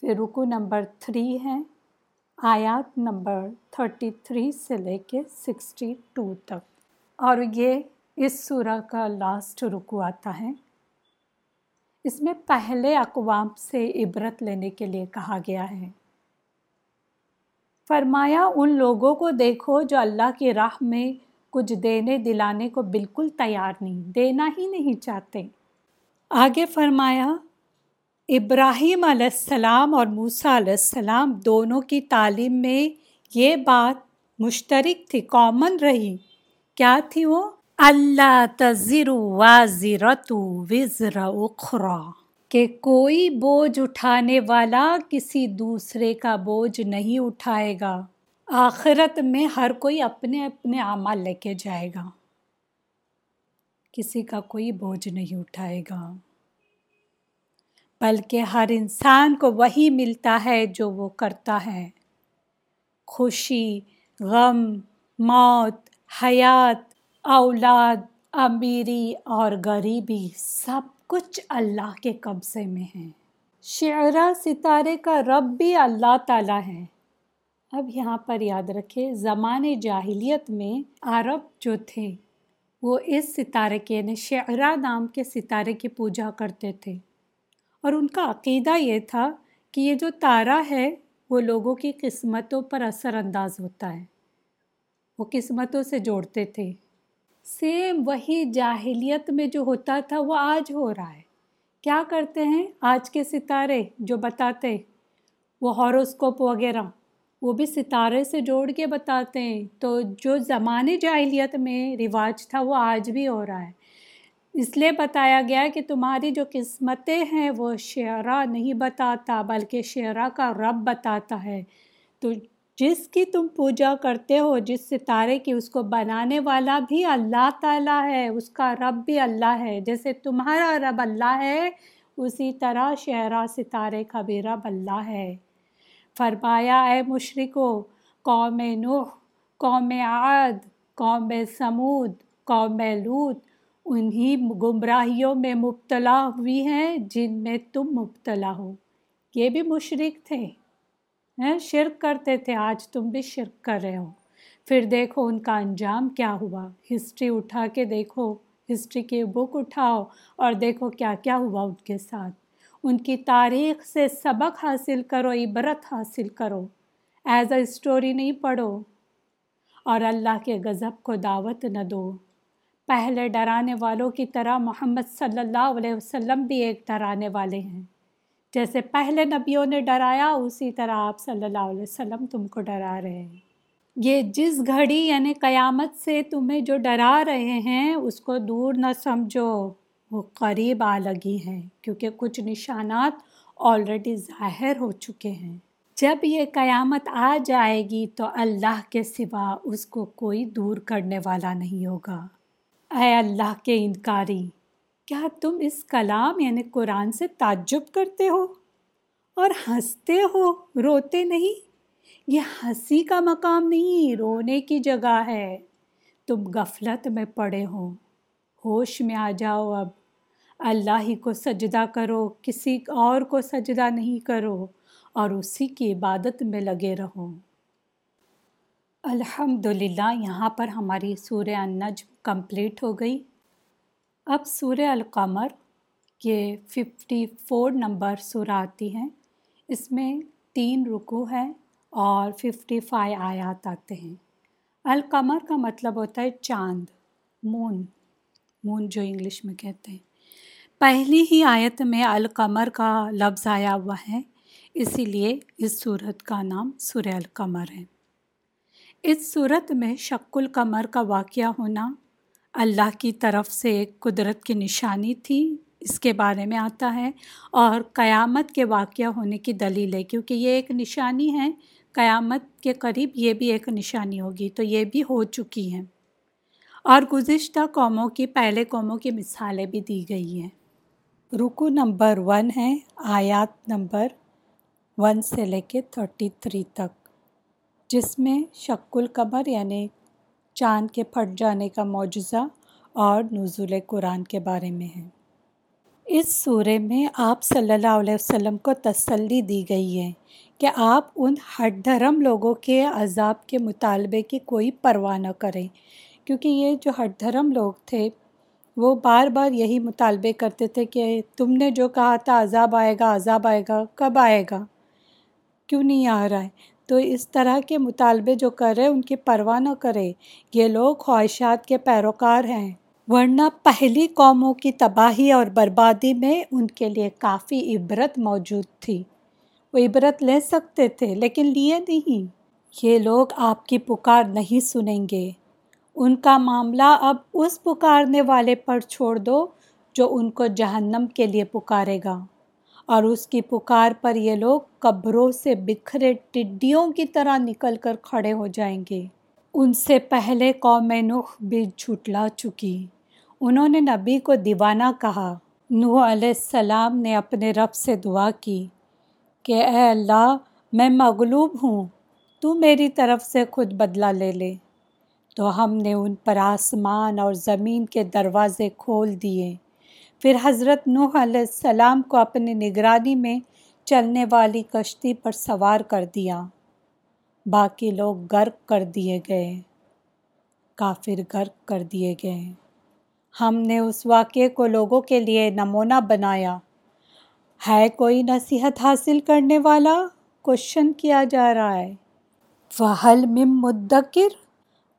پھر رکو نمبر تھری ہے۔ آیات نمبر تھرٹی تھری سے لے کے سکسٹی ٹو تک۔ اور یہ اس سورہ کا لاسٹ رکو آتا ہے۔ اس میں پہلے اقوام سے عبرت لینے کے لیے کہا گیا ہے۔ فرمایا، ان لوگوں کو دیکھو جو اللہ کی راہ میں کچھ دینے دلانے کو بالکل تیار نہیں، دینا ہی نہیں چاہتے۔ آگے فرمایا، ابراہیم علیہ السلام اور موسیٰ علیہ السلام دونوں کی تعلیم میں یہ بات مشترک تھی کامن رہی۔ کیا تھی وہ؟ اللہ تذر واضرت وزر اخرا کہ کوئی بوجھ اٹھانے والا کسی دوسرے کا بوجھ نہیں اٹھائے گا۔ آخرت میں ہر کوئی اپنے اپنے اعمال لے کے جائے گا۔ کسی کا کوئی بوجھ نہیں اٹھائے گا۔ بلکہ ہر انسان کو وہی ملتا ہے جو وہ کرتا ہے۔ خوشی، غم، موت، حیات، اولاد، امیری اور غریبی سب کچھ اللہ کے قبضے میں ہے شعرا ستارے کا رب بھی اللہ تعالیٰ ہے۔ اب یہاں پر یاد رکھے زمانے جاہلیت میں عرب جو تھے، وہ اس ستارے کے یعنی شعرا نام کے ستارے کی پوجا کرتے تھے۔ اور ان کا عقیدہ یہ تھا کہ یہ جو تارا ہے، وہ لوگوں کی قسمتوں پر اثر انداز ہوتا ہے۔ وہ قسمتوں سے جوڑتے تھے۔ سیم وہی جاہلیت میں جو ہوتا تھا وہ آج ہو رہا ہے کیا کرتے ہیں آج کے ستارے جو بتاتے وہ ہاروسکوپ وغیرہ وہ بھی ستارے سے جوڑ کے بتاتے ہیں تو جو زمانے جاہلیت میں رواج تھا وہ آج بھی ہو رہا ہے اس لیے بتایا گیا کہ تمہاری جو قسمتیں ہیں وہ شعرا نہیں بتاتا بلکہ شعرا کا رب بتاتا ہے تو جس کی تم پوجا کرتے ہو، جس ستارے کی اس کو بنانے والا بھی اللہ تعالیٰ ہے، اس کا رب بھی اللہ ہے۔ جیسے تمہارا رب اللہ ہے، اسی طرح شعرا ستارے کا بھی رب اللہ ہے۔ فرمایا، اے مشرکو، قوم نوح، قوم عاد، قوم سمود قوم لوت انہی گمراہیوں میں مبتلا ہوئی ہیں جن میں تم مبتلا ہو۔ یہ بھی مشرق تھے۔ شرک کرتے تھے، آج تم بھی شرک کر رہے ہو۔ پھر دیکھو ان کا انجام کیا ہوا۔ ہسٹری اٹھا کے دیکھو، ہسٹری کی بک اٹھاؤ اور دیکھو کیا کیا ہوا ان کے ساتھ۔ ان کی تاریخ سے سبق حاصل کرو، عبرت حاصل کرو۔ ایز اے اسٹوری نہیں پڑھو۔ اور اللہ کے غضب کو دعوت نہ دو۔ پہلے ڈرانے والوں کی طرح محمد صلی اللہ علیہ وسلم بھی ایک ڈرانے والے ہیں۔ جیسے پہلے نبیوں نے ڈرایا، اسی طرح آپ صلی اللہ علیہ وسلم تم کو ڈرا رہے ہیں۔ یہ جس گھڑی یعنی قیامت سے تمہیں جو ڈرا رہے ہیں، اس کو دور نہ سمجھو۔ وہ قریب آ لگی ہیں، کیونکہ کچھ نشانات آلریڈی ظاہر ہو چکے ہیں۔ جب یہ قیامت آ جائے گی تو اللہ کے سوا اس کو کوئی دور کرنے والا نہیں ہوگا۔ اے اللہ کے انکاری کیا تم اس کلام یعنی قرآن سے تعجب کرتے ہو اور ہنستے ہو، روتے نہیں؟ یہ ہنسی کا مقام نہیں، رونے کی جگہ ہے۔ تم غفلت میں پڑے ہو، ہوش میں آ جاؤ اب۔ اللہ ہی کو سجدہ کرو، کسی اور کو سجدہ نہیں کرو اور اسی کی عبادت میں لگے رہو۔ الحمد للہ یہاں پر ہماری سورہ النجم کمپلیٹ ہو گئی۔ اب سورہ القمر کے ففٹی فور نمبر سورہ آتی ہیں۔ اس میں تین رکو ہیں اور ففٹی فائیو آیات آتے ہیں۔ القمر کا مطلب ہوتا ہے چاند، مون مون جو انگلش میں کہتے ہیں۔ پہلی ہی آیت میں القمر کا لفظ آیا ہوا ہے، اسی لیے اس صورت کا نام سورہ القمر ہے۔ اس صورت میں شک القمر کا واقعہ ہونا اللہ کی طرف سے ایک قدرت کی نشانی تھی، اس کے بارے میں آتا ہے۔ اور قیامت کے واقعہ ہونے کی دلیل ہے، کیونکہ یہ ایک نشانی ہے۔ قیامت کے قریب یہ بھی ایک نشانی ہوگی، تو یہ بھی ہو چکی ہیں اور گزشتہ قوموں کی، پہلے قوموں کی مثالیں بھی دی گئی ہیں۔ رکو نمبر ون ہے، آیات نمبر ون سے لے کے تھرٹی تھری تک، جس میں شک القمر یعنی چاند کے پھٹ جانے کا معجزہ اور نزول قرآن کے بارے میں ہے۔ اس سورے میں آپ صلی اللہ علیہ وسلم کو تسلی دی گئی ہے کہ آپ ان ہٹ دھرم لوگوں کے عذاب کے مطالبے کی کوئی پرواہ نہ کریں۔ کیونکہ یہ جو ہٹ دھرم لوگ تھے، وہ بار بار یہی مطالبے کرتے تھے کہ تم نے جو کہا تھا، عذاب آئے گا، عذاب آئے گا، کب آئے گا؟ کیوں نہیں آ رہا ہے؟ تو اس طرح کے مطالبے جو کر رہے ان کی پرواہ نہ کرے۔ یہ لوگ خواہشات کے پیروکار ہیں۔ ورنہ پہلی قوموں کی تباہی اور بربادی میں ان کے لیے کافی عبرت موجود تھی۔ وہ عبرت لے سکتے تھے، لیکن لیے نہیں۔ یہ لوگ آپ کی پکار نہیں سنیں گے۔ ان کا معاملہ اب اس پکارنے والے پر چھوڑ دو جو ان کو جہنم کے لیے پکارے گا۔ اور اس کی پکار پر یہ لوگ قبروں سے بکھرے ٹڈیوں کی طرح نکل کر کھڑے ہو جائیں گے۔ ان سے پہلے قوم نوح بھی جھٹلا چکی۔ انہوں نے نبی کو دیوانہ کہا۔ نوح علیہ السلام نے اپنے رب سے دعا کی کہ اے اللہ، میں مغلوب ہوں، تو میری طرف سے خود بدلہ لے لے۔ تو ہم نے ان پر آسمان اور زمین کے دروازے کھول دیے۔ پھر حضرت نوح علیہ السلام کو اپنی نگرانی میں چلنے والی کشتی پر سوار کر دیا۔ باقی لوگ غرق کر دیے گئے۔ کافر غرق کر دیے گئے۔ ہم نے اس واقعے کو لوگوں کے لیے نمونہ بنایا۔ ہے کوئی نصیحت حاصل کرنے والا؟ کوشچن کیا جا رہا ہے۔ فہل مم مدکر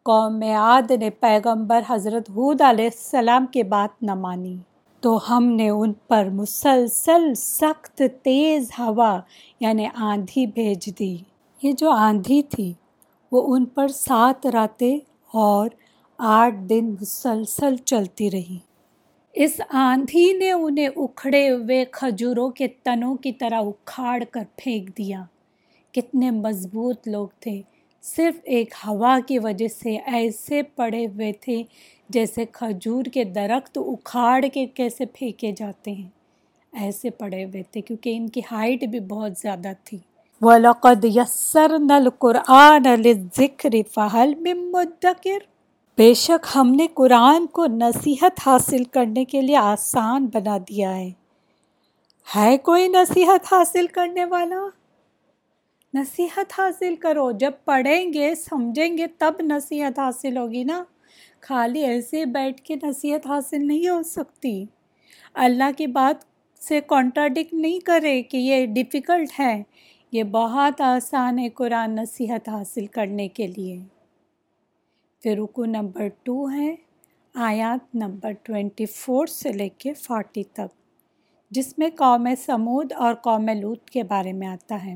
قوم عاد نے پیغمبر حضرت حود علیہ السلام کی بات نہ مانی۔ تو ہم نے ان پر مسلسل سخت تیز ہوا یعنی آندھی بھیج دی۔ یہ جو آندھی تھی، وہ ان پر سات راتیں اور آٹھ دن مسلسل چلتی رہی۔ اس آندھی نے انہیں اکھڑے ہوئے کھجوروں کے تنوں کی طرح اکھاڑ کر پھینک دیا۔ کتنے مضبوط لوگ تھے۔ صرف ایک ہوا کی وجہ سے ایسے پڑے ہوئے تھے جیسے کھجور کے درخت اکھاڑ کے کیسے پھینکے جاتے ہیں۔ ایسے پڑے ہوئے تھے کیونکہ ان کی ہائٹ بھی بہت زیادہ تھی۔ وَلَقَدْ يَسَّرْنَا الْقُرْآنَ لِلذِّكْرِ فَهَلْ مِن مُدَّكِرْ۔ بے شک ہم نے قرآن کو نصیحت حاصل کرنے کے لیے آسان بنا دیا ہے۔ ہے کوئی نصیحت حاصل کرنے والا؟ نصیحت حاصل کرو۔ جب پڑھیں گے، سمجھیں گے، تب نصیحت حاصل ہوگی نا۔ خالی ایسے بیٹھ کے نصیحت حاصل نہیں ہو سکتی۔ اللہ کی بات سے کانٹراڈکٹ نہیں کرے کہ یہ ڈیفیکلٹ ہے۔ یہ بہت آسان ہے قرآن نصیحت حاصل کرنے کے لیے۔ پھر رکو نمبر ٹو ہے، آیات نمبر ٹوینٹی فور سے لے کے فورٹی تک، جس میں قوم سمود اور قوم لوت کے بارے میں آتا ہے۔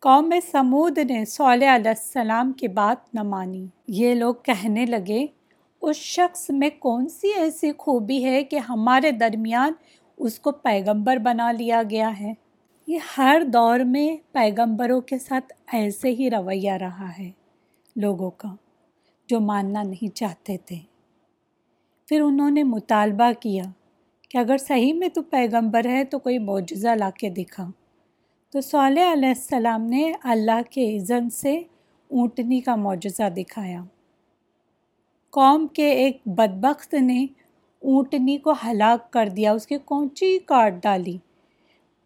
قوم سمود نے صلی علیہ السلام کی بات نہ مانی۔ یہ لوگ کہنے لگے، اس شخص میں کون سی ایسی خوبی ہے کہ ہمارے درمیان اس کو پیغمبر بنا لیا گیا ہے؟ یہ ہر دور میں پیغمبروں کے ساتھ ایسے ہی رویہ رہا ہے لوگوں کا، جو ماننا نہیں چاہتے تھے۔ پھر انہوں نے مطالبہ کیا کہ اگر صحیح میں تو پیغمبر ہے تو کوئی معجزہ لا کے دکھا۔ تو صالح علیہ السلام نے اللہ کے اذن سے اونٹنی کا معجزہ دکھایا۔ قوم کے ایک بدبخت نے اونٹنی کو ہلاک کر دیا، اس کی کونچی کاٹ ڈالی۔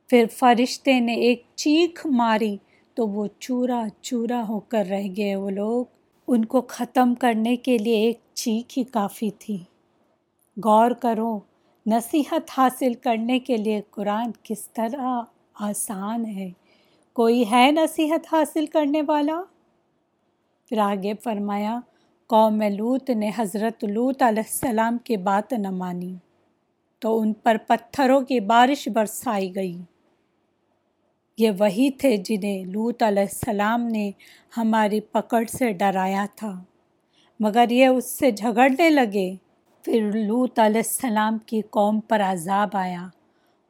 پھر فرشتے نے ایک چیخ ماری تو وہ چورا چورا ہو کر رہ گئے۔ وہ لوگ ان کو ختم کرنے کے لیے ایک چیخ ہی کافی تھی۔ غور کرو، نصیحت حاصل کرنے کے لیے قرآن کس طرح آسان ہے۔ کوئی ہے نصیحت حاصل کرنے والا؟ پھر آگے فرمایا، قوم لوت نے حضرت لوت علیہ السلام کی بات نہ مانی، تو ان پر پتھروں کی بارش برسائی گئی۔ یہ وہی تھے جنہیں لوت علیہ السلام نے ہماری پکڑ سے ڈرایا تھا۔ مگر یہ اس سے جھگڑنے لگے۔ پھر لوت علیہ السلام کی قوم پر عذاب آیا۔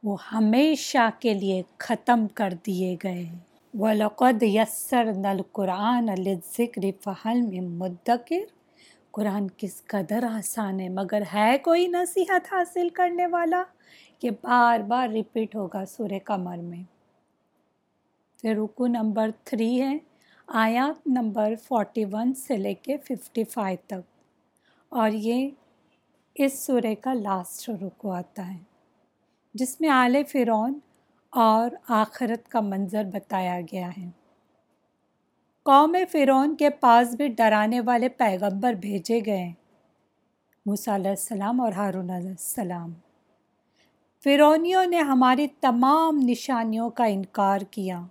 وہ ہمیشہ کے لیے ختم کر دیے گئے۔ وَلَقَدْ يَسَّرْنَا الْقُرْآنَ لِلذِّكْرِ فَحَلْ مِن مُدَّكِرْ۔ قرآن کس قدر آسان ہے، مگر ہے کوئی نصیحت حاصل کرنے والا یہ بار بار ریپیٹ ہوگا سورہ قمر میں۔ پھر رکو نمبر تھری ہے، آیات نمبر فورٹی ون سے لے کے ففٹی فائیو تک۔ اور یہ اس سورہ کا لاسٹ رکو آتا ہے۔ جس میں آل فرعون اور آخرت کا منظر بتایا گیا ہے۔ قوم فرعون کے پاس بھی ڈرانے والے پیغمبر بھیجے گئے۔ موسیٰ علیہ السلام اور ہارون علیہ السلام۔ فرونیوں نے ہماری تمام نشانیوں کا انکار کیا۔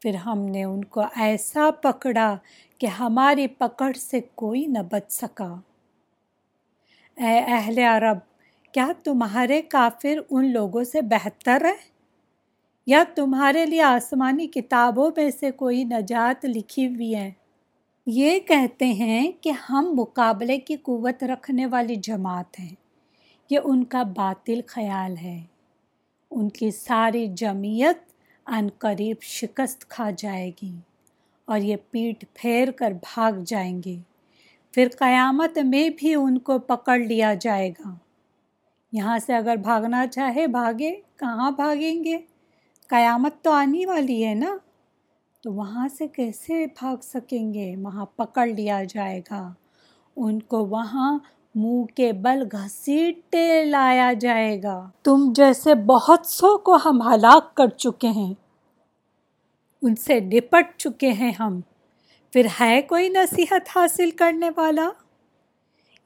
پھر ہم نے ان کو ایسا پکڑا کہ ہماری پکڑ سے کوئی نہ بچ سکا۔ اے اہل عرب کیا تمہارے کافر ان لوگوں سے بہتر ہے یا تمہارے لیے آسمانی کتابوں میں سے کوئی نجات لکھی ہوئی ہے یہ کہتے ہیں کہ ہم مقابلے کی قوت رکھنے والی جماعت ہیں۔ یہ ان کا باطل خیال ہے۔ ان کی ساری جمعیت ان قریب شکست کھا جائے گی اور یہ پیٹ پھیر کر بھاگ جائیں گے۔ پھر قیامت میں بھی ان کو پکڑ لیا جائے گا۔ یہاں سے اگر بھاگنا چاہے بھاگے، کہاں بھاگیں گے؟ قیامت تو آنے والی ہے نا؟ تو وہاں سے کیسے بھاگ سکیں گے؟ وہاں پکڑ لیا جائے گا۔ ان کو وہاں منہ کے بل گھسیٹے لایا جائے گا۔ تم جیسے بہت سو کو ہم ہلاک کر چکے ہیں۔ ان سے نپٹ چکے ہیں ہم۔ پھر ہے کوئی نصیحت حاصل کرنے والا؟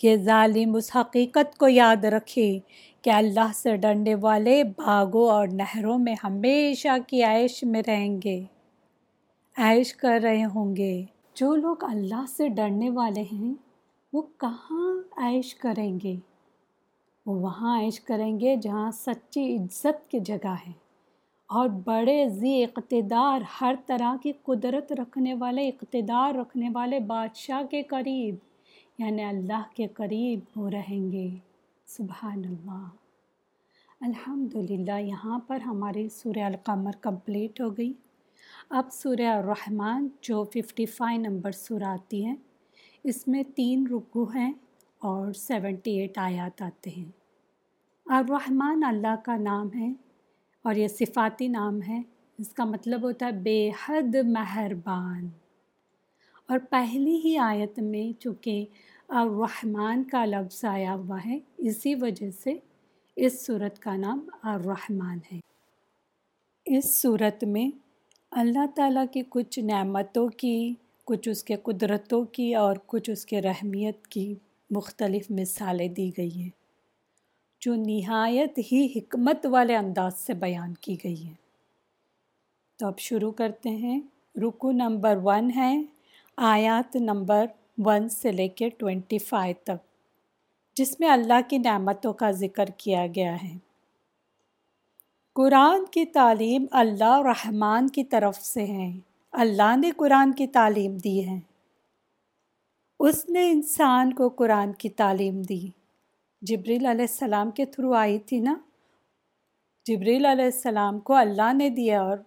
یہ ظالم اس حقیقت کو یاد رکھے کہ اللہ سے ڈرنے والے باغوں اور نہروں میں ہمیشہ کی عائش میں رہیں گے۔ عائش کر رہے ہوں گے۔ جو لوگ اللہ سے ڈرنے والے ہیں، وہ کہاں عائش کریں گے؟ وہ وہاں عائش کریں گے جہاں سچی عزت کی جگہ ہے۔ اور بڑے ذی اقتدار، ہر طرح کی قدرت رکھنے والے، اقتدار رکھنے والے بادشاہ کے قریب۔ یعنی اللہ کے قریب وہ رہیں گے۔ سبحان اللہ الحمد للہ یہاں پر ہماری سورہ القمر کمپلیٹ ہو گئی۔ اب سورہ الرحمن، جو ففٹی فائیو نمبر سورہ آتی ہیں اس میں تین رکو ہیں اور سیونٹی ایٹ آیات آتے ہیں۔ الرحمن اللہ کا نام ہے اور یہ صفاتی نام ہے۔ اس کا مطلب ہوتا ہے بے حد مہربان۔ اور پہلی ہی آیت میں، چونکہ الرحمن کا لفظ آیا ہوا ہے۔ اسی وجہ سے اس صورت کا نام الرحمن ہے۔ اس صورت میں اللہ تعالیٰ کی کچھ نعمتوں کی، کچھ اس کے قدرتوں کی اور کچھ اس کے رحمیت کی مختلف مثالیں دی گئی ہیں، جو نہایت ہی حکمت والے انداز سے بیان کی گئی ہے تو اب شروع کرتے ہیں۔ رکو نمبر ون ہے، آیات نمبر ون سے لے کے ٹوینٹی فائیو تک، جس میں اللہ کی نعمتوں کا ذکر کیا گیا ہے۔ قرآن کی تعلیم اللہ رحمان کی طرف سے ہے۔ اللہ نے قرآن کی تعلیم دی ہے۔ اس نے انسان کو قرآن کی تعلیم دی۔ جبریل علیہ السلام کے تھرو آئی تھی نا۔ جبریل علیہ السلام کو اللہ نے دیا اور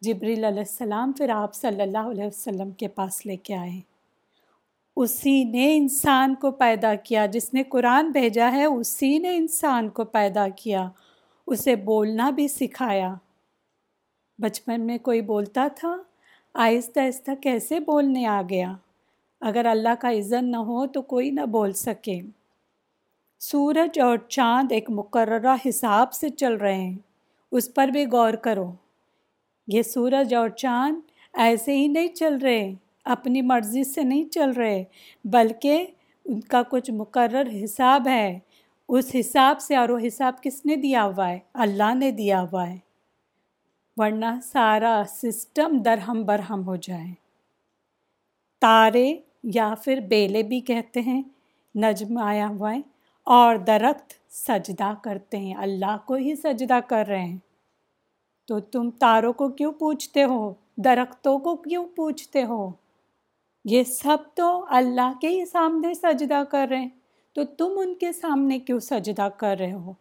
جبریل علیہ السلام پھر آپ صلی اللہ علیہ وسلم کے پاس لے کے آئے۔ اسی نے انسان کو پیدا کیا۔ جس نے قرآن بھیجا ہے، اسی نے انسان کو پیدا کیا۔ اسے بولنا بھی سکھایا۔ بچپن میں کوئی بولتا تھا، آہستہ آہستہ کیسے بولنے آ گیا؟ اگر اللہ کا عزن نہ ہو تو کوئی نہ بول سکے۔ سورج اور چاند ایک مقررہ حساب سے چل رہے ہیں۔ اس پر بھی غور کرو۔ یہ سورج اور چاند ایسے ہی نہیں چل رہے۔ اپنی مرضی سے نہیں چل رہے، بلکہ ان کا کچھ مقرر حساب ہے۔ اس حساب سے اور وہ حساب کس نے دیا ہوا ہے؟ اللہ نے دیا ہوا ہے۔ ورنہ سارا سسٹم درہم برہم ہو جائے۔ تارے یا پھر بیلے بھی کہتے ہیں، نجم آیا ہوا ہے اور درخت سجدہ کرتے ہیں۔ اللہ کو ہی سجدہ کر رہے ہیں۔ تو تم تاروں کو کیوں پوچھتے ہو؟ درختوں کو کیوں پوچھتے ہو؟ یہ سب تو اللہ کے ہی سامنے سجدہ کر رہے ہیں۔ تو تم ان کے سامنے کیوں سجدہ کر رہے ہو؟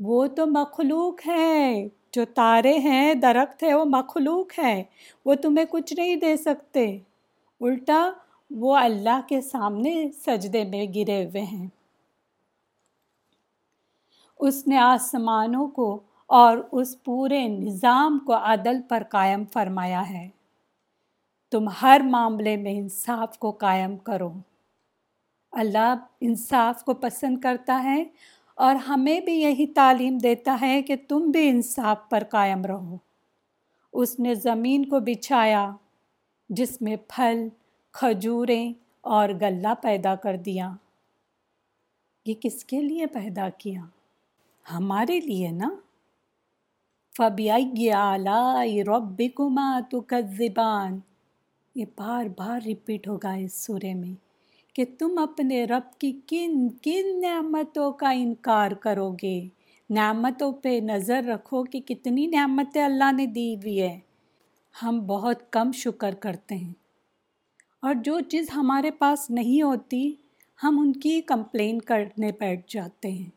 وہ تو مخلوق ہے جو تارے ہیں، درخت ہے وہ مخلوق ہے وہ تمہیں کچھ نہیں دے سکتے۔ الٹا وہ اللہ کے سامنے سجدے میں گرے ہوئے ہیں۔ اس نے آسمانوں کو اور اس پورے نظام کو عدل پر قائم فرمایا ہے۔ تم ہر معاملے میں انصاف کو قائم کرو۔ اللہ انصاف کو پسند کرتا ہے اور ہمیں بھی یہی تعلیم دیتا ہے کہ تم بھی انصاف پر قائم رہو۔ اس نے زمین کو بچھایا، جس میں پھل، کھجوریں اور گلہ پیدا کر دیا۔ یہ کس کے لیے پیدا کیا؟ ہمارے لیے نا۔ فبی آلائی ربکما تکذبان۔ یہ بار بار ریپیٹ ہوگا اس سورے میں کہ تم اپنے رب کی کن کن نعمتوں کا انکار کرو گے نعمتوں پہ نظر رکھو کہ کتنی نعمتیں اللہ نے دی ہوئی ہے۔ ہم بہت کم شکر کرتے ہیں۔ اور جو چیز ہمارے پاس نہیں ہوتی، ہم ان کی کمپلین کرنے بیٹھ جاتے ہیں۔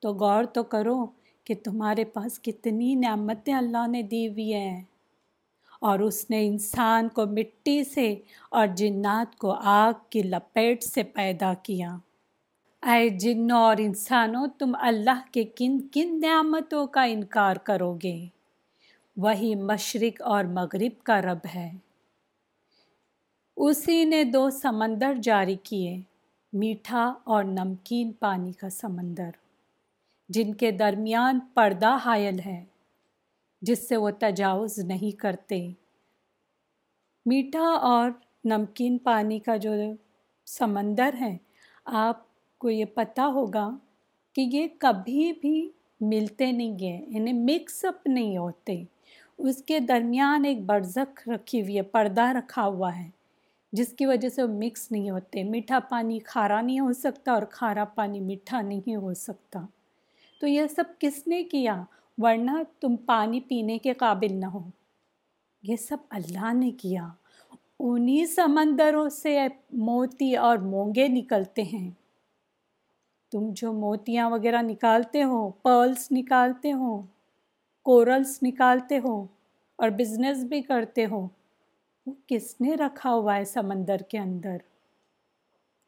تو غور تو کرو کہ تمہارے پاس کتنی نعمتیں اللہ نے دی ہوئی ہیں۔ اور اس نے انسان کو مٹی سے اور جنات کو آگ کی لپیٹ سے پیدا کیا۔ اے جنوں اور انسانوں، تم اللہ کے کن کن نعمتوں کا انکار کرو گے؟ وہی مشرق اور مغرب کا رب ہے۔ اسی نے دو سمندر جاری کیے، میٹھا اور نمکین پانی کا سمندر، جن کے درمیان پردہ حائل ہے۔ جس سے وہ تجاوز نہیں کرتے۔ میٹھا اور نمکین پانی کا جو سمندر ہے، آپ کو یہ پتہ ہوگا کہ یہ کبھی بھی ملتے نہیں گئے انہیں مکس اپ نہیں ہوتے۔ اس کے درمیان ایک برزخ رکھی ہوئی ہے، پردہ رکھا ہوا ہے، جس کی وجہ سے وہ مکس نہیں ہوتے۔ میٹھا پانی کھارا نہیں ہو سکتا اور کھارا پانی میٹھا نہیں ہو سکتا۔ تو یہ سب کس نے کیا؟ ورنہ تم پانی پینے کے قابل نہ ہو۔ یہ سب اللہ نے کیا۔ انہی سمندروں سے موتی اور مونگے نکلتے ہیں۔ تم جو موتیاں وغیرہ نکالتے ہو پرلس نکالتے ہو کورلس نکالتے ہو اور بزنس بھی کرتے ہو، وہ کس نے رکھا ہوا ہے سمندر کے اندر؟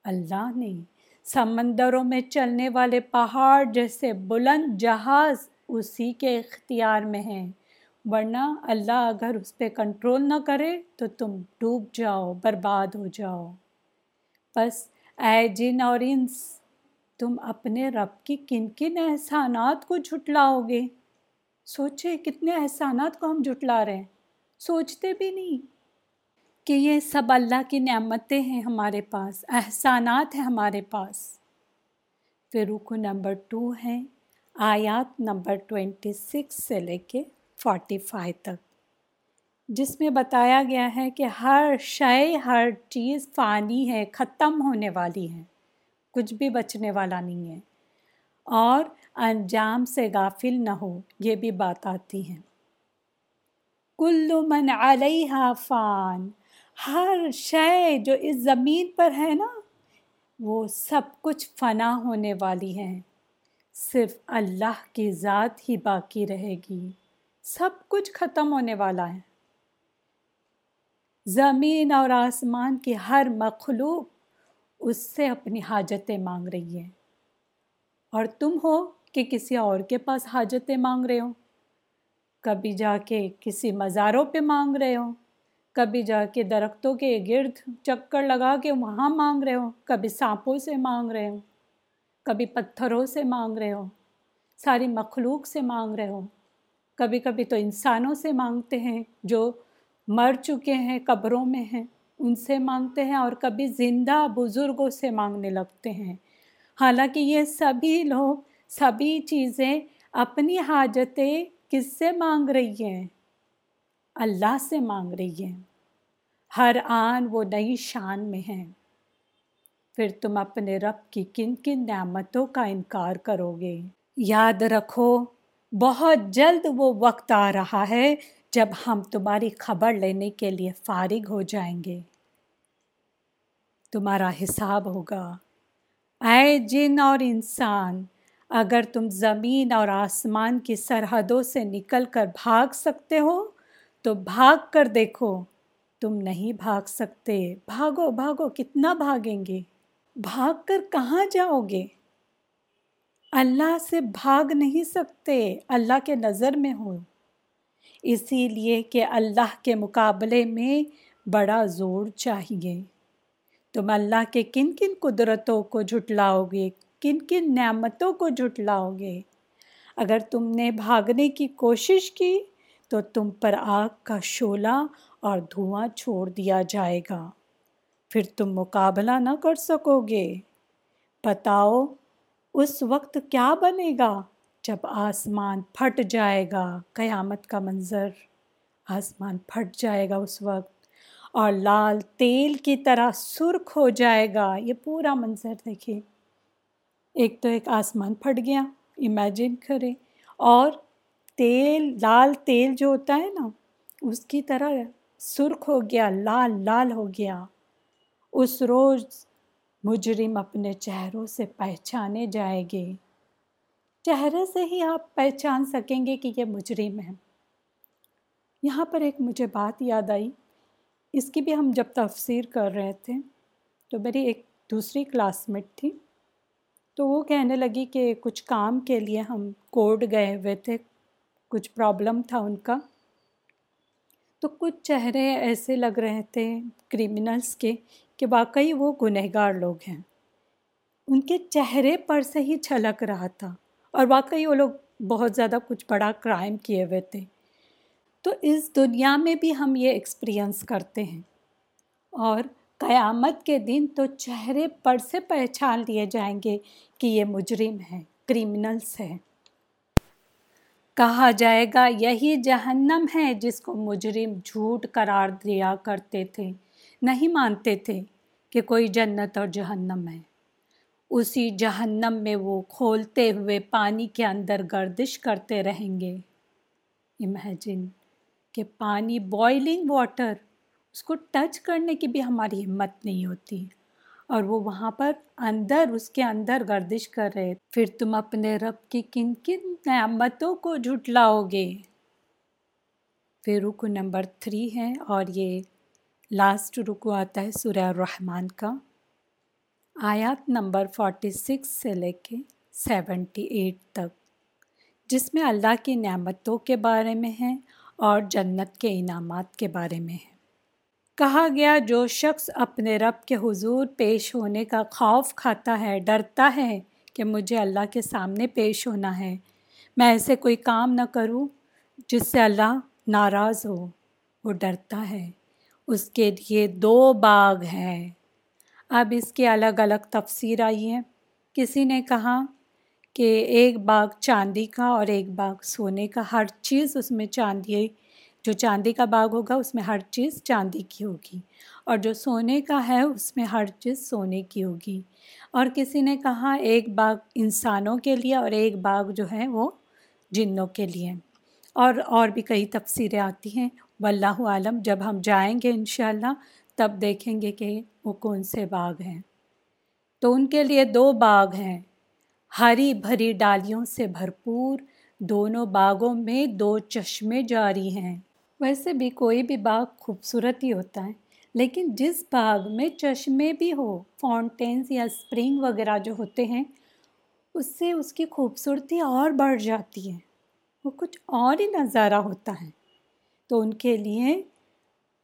اللہ نے۔ سمندروں میں چلنے والے پہاڑ جیسے بلند جہاز اسی کے اختیار میں ہیں۔ ورنہ اللہ اگر اس پہ کنٹرول نہ کرے تو تم ڈوب جاؤ، برباد ہو جاؤ۔ بس اے جن اور انس، تم اپنے رب کی کن کن احسانات کو جھٹلاؤ گے؟ سوچے کتنے احسانات کو ہم جھٹلا رہے ہیں۔ سوچتے بھی نہیں کہ یہ سب اللہ کی نعمتیں ہیں ہمارے پاس، احسانات ہیں ہمارے پاس۔ پھر رکو نمبر ٹو ہے۔ آیات نمبر ٹوینٹی سکس سے لے کے فورٹی فائیو تک۔ جس میں بتایا گیا ہے کہ ہر شے، ہر چیز فانی ہے، ختم ہونے والی ہے، کچھ بھی بچنے والا نہیں ہے۔ اور انجام سے غافل نہ ہو، یہ بھی بات آتی ہے۔ کل من علیہ فان، ہر شے جو اس زمین پر ہے نا، وہ سب کچھ فنا ہونے والی ہے۔ صرف اللہ کی ذات ہی باقی رہے گی۔ سب کچھ ختم ہونے والا ہے۔ زمین اور آسمان کی ہر مخلوق اس سے اپنی حاجتیں مانگ رہی ہے۔ اور تم ہو کہ کسی اور کے پاس حاجتیں مانگ رہے ہو۔ کبھی جا کے کسی مزاروں پہ مانگ رہے ہو۔ کبھی جا کے درختوں کے گرد چکر لگا کے وہاں مانگ رہے ہو۔ کبھی سانپوں سے مانگ رہے ہو۔ کبھی پتھروں سے مانگ رہے ہو، ساری مخلوق سے مانگ رہے ہو۔ کبھی کبھی تو انسانوں سے مانگتے ہیں جو مر چکے ہیں، قبروں میں ہیں، ان سے مانگتے ہیں اور کبھی زندہ بزرگوں سے مانگنے لگتے ہیں۔ حالانکہ یہ سبھی لوگ، سبھی چیزیں اپنی حاجتیں کس سے مانگ رہی ہیں؟ اللہ سے مانگ رہی ہیں۔ ہر آن وہ نئی شان میں ہیں۔ پھر تم اپنے رب کی کن کن نعمتوں کا انکار کرو گے۔ یاد رکھو، بہت جلد وہ وقت آ رہا ہے جب ہم تمہاری خبر لینے کے لیے فارغ ہو جائیں گے۔ تمہارا حساب ہوگا۔ اے جن اور انسان، اگر تم زمین اور آسمان کی سرحدوں سے نکل کر بھاگ سکتے ہو، تو بھاگ کر دیکھو، تم نہیں بھاگ سکتے۔ بھاگو بھاگو، کتنا بھاگیں گے؟ بھاگ کر کہاں جاؤ گے؟ اللہ سے بھاگ نہیں سکتے، اللہ کے نظر میں ہو اسی لیے کہ اللہ کے مقابلے میں بڑا زور چاہیے۔ تم اللہ کے کن کن قدرتوں کو جھٹلاؤ گے؟ کن کن نعمتوں کو جھٹلاؤ گے؟ اگر تم نے بھاگنے کی کوشش کی، تو تم پر آگ کا شعلہ اور دھواں چھوڑ دیا جائے گا۔ پھر تم مقابلہ نہ کر سکو گے۔ بتاؤ، اس وقت کیا بنے گا جب آسمان پھٹ جائے گا؟ قیامت کا منظر۔ آسمان پھٹ جائے گا اس وقت اور لال تیل کی طرح سرخ ہو جائے گا۔ یہ پورا منظر دیکھیں۔ ایک تو ایک آسمان پھٹ گیا۔ امیجن کرے اور تیل، لال تیل جو ہوتا ہے نا، اس کی طرح سرخ ہو گیا، لال لال ہو گیا۔ اس روز مجرم اپنے چہروں سے پہچانے جائے گے۔ چہرے سے ہی آپ پہچان سکیں گے کہ یہ مجرم ہے یہاں پر ایک مجھے بات یاد آئی۔ اس کی بھی ہم جب تفسیر کر رہے تھے تو میری ایک دوسری کلاس میٹ تھی۔ تو وہ کہنے لگی کہ کچھ کام کے لیے ہم کوڈ گئے ہوئے تھے۔ کچھ پرابلم تھا ان کا۔ تو کچھ چہرے ایسے لگ رہے تھے کریمنلس کے کہ واقعی وہ گنہگار لوگ ہیں۔ ان کے چہرے پر سے ہی چھلک رہا تھا اور واقعی وہ لوگ بہت زیادہ کچھ بڑا کرائم کیے ہوئے تھے۔ تو اس دنیا میں بھی ہم یہ ایکسپیرئنس کرتے ہیں۔ اور قیامت کے دن تو چہرے پر سے پہچان لیے جائیں گے کہ یہ مجرم ہے کریمنلس ہے کہا جائے گا، یہی جہنم ہے جس کو مجرم جھوٹ قرار دیا کرتے تھے۔ نہیں مانتے تھے کہ کوئی جنت اور جہنم ہے۔ اسی جہنم میں وہ کھولتے ہوئے پانی کے اندر گردش کرتے رہیں گے۔ امیجن کہ پانی بوائلنگ واٹر اس کو ٹچ کرنے کی بھی ہماری ہمت نہیں ہوتی اور وہ وہاں پر اندر، اس کے اندر گردش کر رہے۔ پھر تم اپنے رب کی کن کن نعمتوں کو جھٹلاؤ گے۔ پھر رکو نمبر تھری ہے اور یہ لاسٹ رکو آتا ہے سورہ الرحمن کا۔ آیات نمبر فورٹی سکس سے لے کے سیونٹی ایٹ تک۔ جس میں اللہ کی نعمتوں کے بارے میں ہیں اور جنت کے انعامات کے بارے میں ہے۔ کہا گیا، جو شخص اپنے رب کے حضور پیش ہونے کا خوف کھاتا ہے، ڈرتا ہے کہ مجھے اللہ کے سامنے پیش ہونا ہے۔ میں ایسے کوئی کام نہ کروں جس سے اللہ ناراض ہو، وہ ڈرتا ہے۔ اس کے لیے دو باغ ہیں۔ اب اس کے الگ الگ تفسیر آئی ہے کسی نے کہا کہ ایک باغ چاندی کا اور ایک باغ سونے کا، ہر چیز اس میں چاندی، جو چاندی کا باغ ہوگا اس میں ہر چیز چاندی کی ہوگی، اور جو سونے کا ہے اس میں ہر چیز سونے کی ہوگی۔ اور کسی نے کہا ایک باغ انسانوں کے لیے اور ایک باغ جو ہے وہ جنوں کے لیے۔ اور اور بھی کئی تفسیریں آتی ہیں۔ واللہ عالم، جب ہم جائیں گے انشاءاللہ، تب دیکھیں گے کہ وہ کون سے باغ ہیں۔ تو ان کے لیے دو باغ ہیں۔ ہری بھری ڈالیوں سے بھرپور، دونوں باغوں میں دو چشمے جاری ہیں۔ ویسے بھی کوئی بھی باغ خوبصورت ہی ہوتا ہے، لیکن جس باغ میں چشمے بھی ہو فاؤنٹینس یا اسپرنگ وغیرہ جو ہوتے ہیں، اس سے اس کی خوبصورتی اور بڑھ جاتی ہے۔ وہ کچھ اور ہی نظارہ ہوتا ہے۔ تو ان کے لیے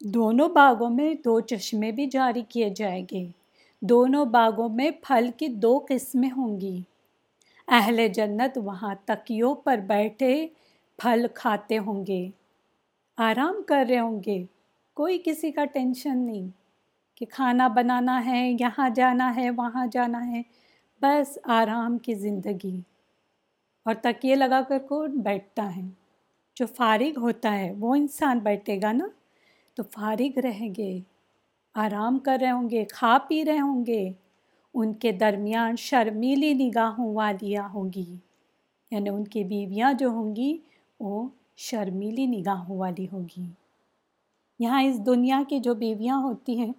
دونوں باغوں میں دو چشمے بھی جاری کیے جائیں گے۔ دونوں باغوں میں پھل کی دو قسمیں ہوں گی۔ اہل جنت وہاں تکیوں پر بیٹھے پھل کھاتے ہوں گے۔ آرام کر رہے ہوں گے۔ کوئی کسی کا ٹینشن نہیں کہ کھانا بنانا ہے، یہاں جانا ہے، وہاں جانا ہے۔ بس آرام کی زندگی۔ اور تکیے لگا کر کون بیٹھتا ہے؟ جو فارغ ہوتا ہے، وہ انسان بیٹھے گا نا۔ تو فارغ رہیں گے، آرام کر رہے ہوں گے، کھا پی رہے ہوں گے۔ ان کے درمیان شرمیلی نگاہوں والیاں ہوں گی۔ یعنی ان کی بیویاں جو ہوں گی، وہ شرمیلی نگاہوں والی ہوگی یہاں اس دنیا کی جو بیویاں ہوتی ہیں،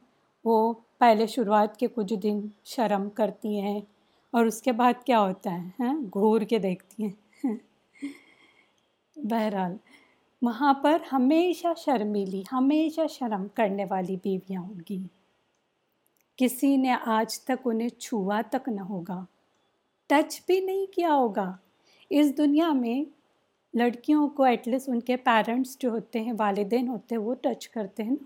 وہ پہلے شروعات کے کچھ دن شرم کرتی ہیں اور اس کے بعد کیا ہوتا ہے ہاں گھور کے دیکھتی ہیں۔ بہرحال، وہاں پر ہمیشہ شرمیلی، ہمیشہ شرم کرنے والی بیویاں ہوں گی۔ کسی نے آج تک انہیں چھوا تک نہ ہوگا۔ ٹچ بھی نہیں کیا ہوگا۔ اس دنیا میں لڑکیوں کو ایٹ لیسٹ ان کے پیرنٹس جو ہوتے ہیں، والدین ہوتے ہیں، وہ ٹچ کرتے ہیں نا۔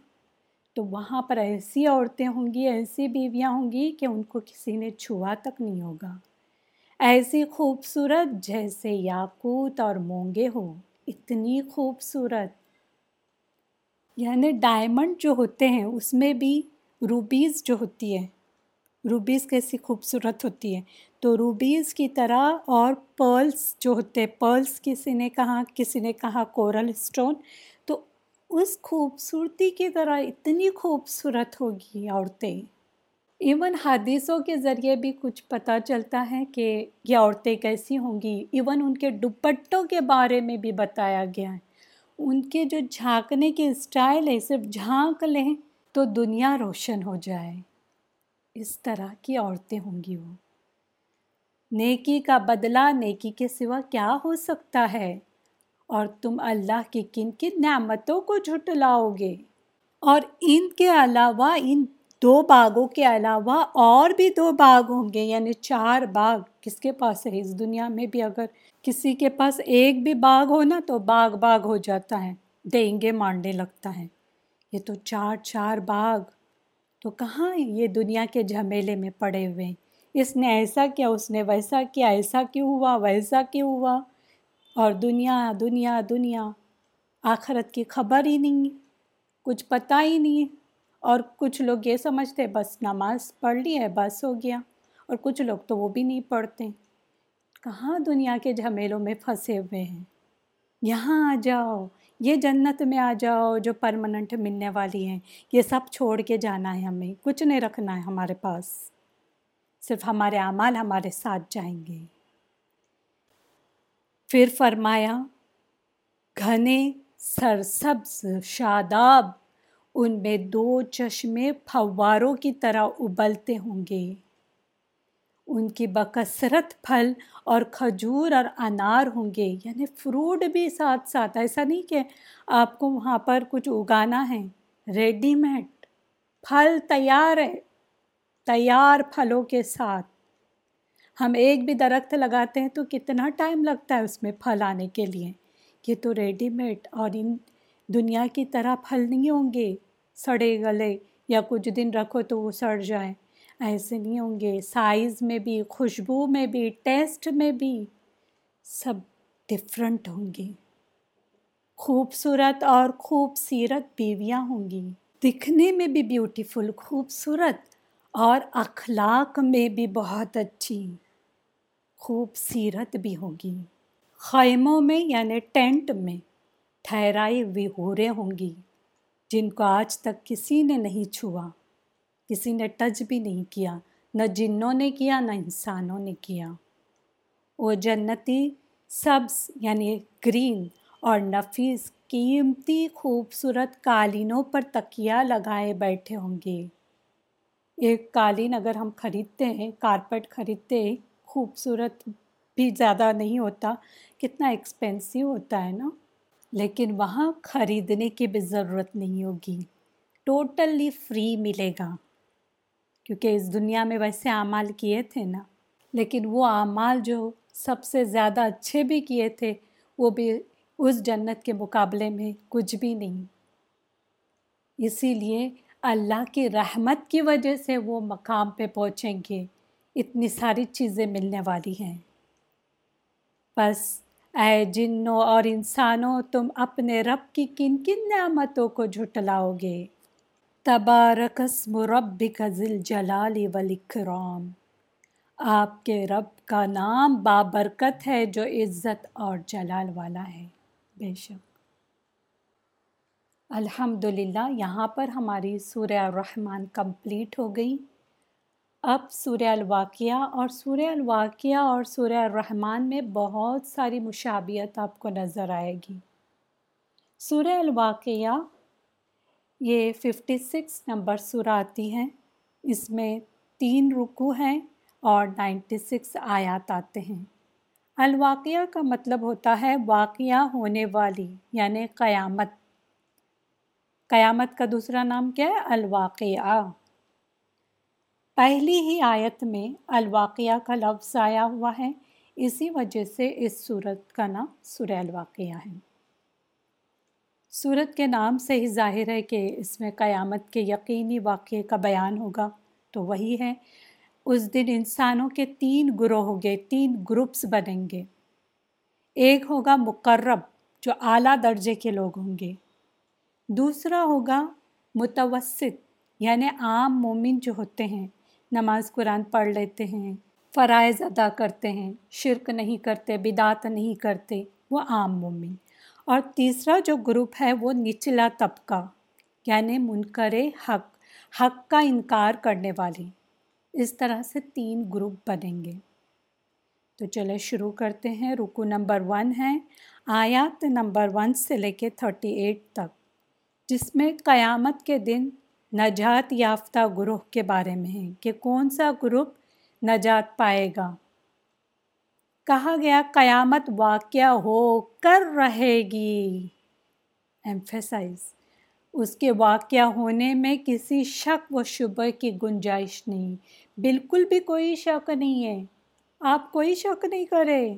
تو وہاں پر ایسی عورتیں ہوں گی، ایسی بیویاں ہوں گی کہ ان کو کسی نے چھوا تک نہیں ہوگا۔ ایسی خوبصورت جیسے یاقوت اور مونگے ہو اتنی خوبصورت۔ یعنی ڈائمنڈ جو ہوتے ہیں، اس میں بھی روبیز جو ہوتی ہے۔ روبیز کیسی خوبصورت ہوتی ہے۔ تو روبیز کی طرح اور پرلس جو ہوتے پرلس کسی نے کہا، کسی نے کہا کورل اسٹون تو اس خوبصورتی کی طرح اتنی خوبصورت ہوگی، عورتیں۔ ایون حدیثوں کے ذریعے بھی کچھ پتہ چلتا ہے کہ یہ عورتیں کیسی ہوں گی. ایون ان کے دوپٹوں کے بارے میں بھی بتایا گیا ہے. ان کے جو جھانکنے کے اسٹائل ہے صرف جھانک لیں تو دنیا روشن ہو جائے. اس طرح کی عورتیں ہوں گی وہ. نیکی کا بدلہ نیکی کے سوا کیا ہو سکتا ہے؟ اور تم اللہ کی کن کن نعمتوں کو جھٹلاؤ گے؟ اور ان کے علاوہ ان دو باغوں کے علاوہ اور بھی دو باغ ہوں گے یعنی چار باغ۔ کس کے پاس ہے؟ اس دنیا میں بھی اگر کسی کے پاس ایک بھی باغ ہو نا، تو باغ باغ ہو جاتا ہے ڈینگے مانڈے لگتا ہے۔ یہ تو چار چار باغ۔ تو کہاں یہ دنیا کے جھمیلے میں پڑے ہوئے ہیں؟ اس نے ایسا کیا، اس نے ویسا کیا، ایسا کیوں ہوا، ویسا کیوں ہوا؟ اور دنیا دنیا دنیا۔ آخرت کی خبر ہی نہیں، کچھ پتہ ہی نہیں۔ اور کچھ لوگ یہ سمجھتے بس نماز پڑھ لی ہے، بس ہو گیا۔ اور کچھ لوگ تو وہ بھی نہیں پڑھتے۔ کہاں دنیا کے جھمیلوں میں پھنسے ہوئے ہیں؟ یہاں آ جاؤ، یہ جنت میں آ جاؤ جو پرماننٹ ملنے والی ہیں۔ یہ سب چھوڑ کے جانا ہے ہمیں، کچھ نہیں رکھنا ہے ہمارے پاس۔ صرف ہمارے اعمال ہمارے ساتھ جائیں گے۔ پھر فرمایا، گھنے سرسبز، شاداب۔ ان میں دو چشمے پھواروں کی طرح ابلتے ہوں گے۔ ان کی بکثرت پھل اور کھجور اور انار ہوں گے یعنی فروٹ بھی ساتھ ساتھ۔ ایسا نہیں کہ آپ کو وہاں پر کچھ اگانا ہے۔ ریڈی میڈ پھل تیار ہے، تیار پھلوں کے ساتھ۔ ہم ایک بھی درخت لگاتے ہیں تو کتنا ٹائم لگتا ہے اس میں پھل آنے کے لیے؟ یہ تو ریڈی میڈ اور ان دنیا کی طرح پھل نہیں ہوں گے۔ سڑے گلے یا کچھ دن رکھو تو وہ سڑ جائیں ایسے نہیں ہوں گے۔ سائز میں بھی، خوشبو میں بھی، ٹیسٹ میں بھی سب ڈفرنٹ ہوں گی خوبصورت اور خوبصیرت بیویاں ہوں گی۔ دکھنے میں بھی بیوٹیفل خوبصورت اور اخلاق میں بھی بہت اچھی خوبصیرت بھی ہوگی خیموں میں یعنی ٹینٹ میں ٹھہرائی ہوئی ہوریں ہوں گی۔ جن کو آج تک کسی نے نہیں چھوا، کسی نے ٹچ بھی نہیں کیا، نہ جنوں نے کیا، نہ انسانوں نے کیا۔ وہ جنتی سبز یعنی گرین اور نفیس قیمتی خوبصورت قالینوں پر تکیا لگائے بیٹھے ہوں گے۔ ایک قالین اگر ہم خریدتے ہیں، کارپیٹ خریدتے ہیں خوبصورت بھی زیادہ نہیں ہوتا، کتنا ایکسپینسو ہوتا ہے نا۔ لیکن وہاں خریدنے کی بھی ضرورت نہیں ہوگی۔ ٹوٹلی فری ملے گا۔ کیونکہ اس دنیا میں ویسے اعمال کیے تھے نا۔ لیکن وہ اعمال جو سب سے زیادہ اچھے بھی کیے تھے، وہ بھی اس جنت کے مقابلے میں کچھ بھی نہیں۔ اسی لیے اللہ کی رحمت کی وجہ سے وہ مقام پہ پہنچیں گے۔ اتنی ساری چیزیں ملنے والی ہیں۔ بس اے جنوں اور انسانوں، تم اپنے رب کی کن کن نعمتوں کو جھٹلاؤ گے؟ تبارک اسم ربک ذل جلال والاکرام۔ آپ کے رب کا نام بابرکت ہے جو عزت اور جلال والا ہے۔ بے شک۔ الحمد للہ یہاں پر ہماری سورہ الرحمن کمپلیٹ ہو گئی۔ اب سورہ الواقعہ اور سورہ الواقعہ اور سورہ الرحمن میں بہت ساری مشابیت آپ کو نظر آئے گی۔ سورہ الواقعہ یہ ففٹی سکس نمبر سورہ آتی ہیں اس میں تین رکو ہیں اور نائنٹی سکس آیات آتے ہیں۔ الواقعہ کا مطلب ہوتا ہے واقعہ ہونے والی یعنی قیامت۔ قیامت کا دوسرا نام کیا ہے؟ الواقعہ۔ پہلی ہی آیت میں الواقعہ کا لفظ آیا ہوا ہے۔ اسی وجہ سے اس صورت کا نام سورہ الواقعہ ہے۔ صورت کے نام سے ہی ظاہر ہے کہ اس میں قیامت کے یقینی واقعے کا بیان ہوگا۔ تو وہی ہے۔ اس دن انسانوں کے تین گروہ ہوں گے، تین گروپس بنیں گے۔ ایک ہوگا مقرب، جو اعلیٰ درجے کے لوگ ہوں گے۔ دوسرا ہوگا متوسط یعنی عام مومن جو ہوتے ہیں۔ نماز قرآن پڑھ لیتے ہیں، فرائض ادا کرتے ہیں، شرک نہیں کرتے، بدعت نہیں کرتے، وہ عام مومن۔ اور تیسرا جو گروپ ہے وہ نچلا طبقہ یعنی منکر حق حق کا انکار کرنے والی اس طرح سے تین گروپ بنیں گے۔ تو چلے شروع کرتے ہیں۔ رکو نمبر ون ہے، آیات نمبر ون سے لے کے تھرٹی ایٹ تک، جس میں قیامت کے دن نجات یافتہ گروہ کے بارے میں ہے کہ کون سا گروپ نجات پائے گا۔ کہا گیا، قیامت واقعہ ہو کر رہے گی۔ ایمفیسائز اس کے واقعہ ہونے میں کسی شک و شبہ کی گنجائش نہیں۔ بالکل بھی کوئی شک نہیں ہے۔ آپ کوئی شک نہیں کرے۔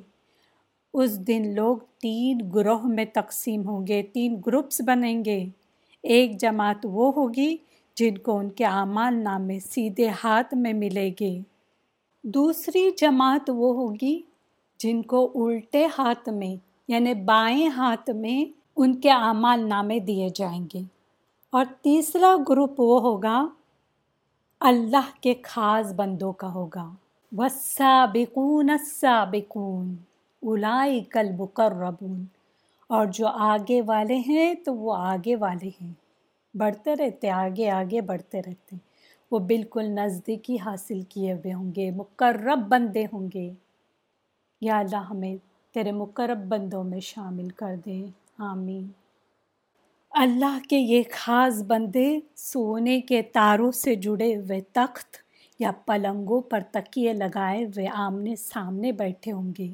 اس دن لوگ تین گروہ میں تقسیم ہوں گے، تین گروپس بنیں گے۔ ایک جماعت وہ ہوگی جن کو ان کے اعمال نامے سیدھے ہاتھ میں ملے گے دوسری جماعت وہ ہوگی جن کو الٹے ہاتھ میں یعنی بائیں ہاتھ میں ان کے اعمال نامے دیے جائیں گے۔ اور تیسرا گروپ وہ ہوگا اللہ کے خاص بندوں کا ہوگا۔ وسابقون السابقون الائی کل بکربون اور جو آگے والے ہیں تو وہ آگے والے ہیں۔ بڑھتے رہتے آگے آگے بڑھتے رہتے وہ بالکل نزدیکی حاصل کیے ہوئے ہوں گے، مقرب بندے ہوں گے۔ یا اللہ ہمیں تیرے مقرب بندوں میں شامل کر دے۔ آمین۔ اللہ کے یہ خاص بندے سونے کے تاروں سے جڑے ہوئے تخت یا پلنگوں پر تکیے لگائے ہوئے آمنے سامنے بیٹھے ہوں گے۔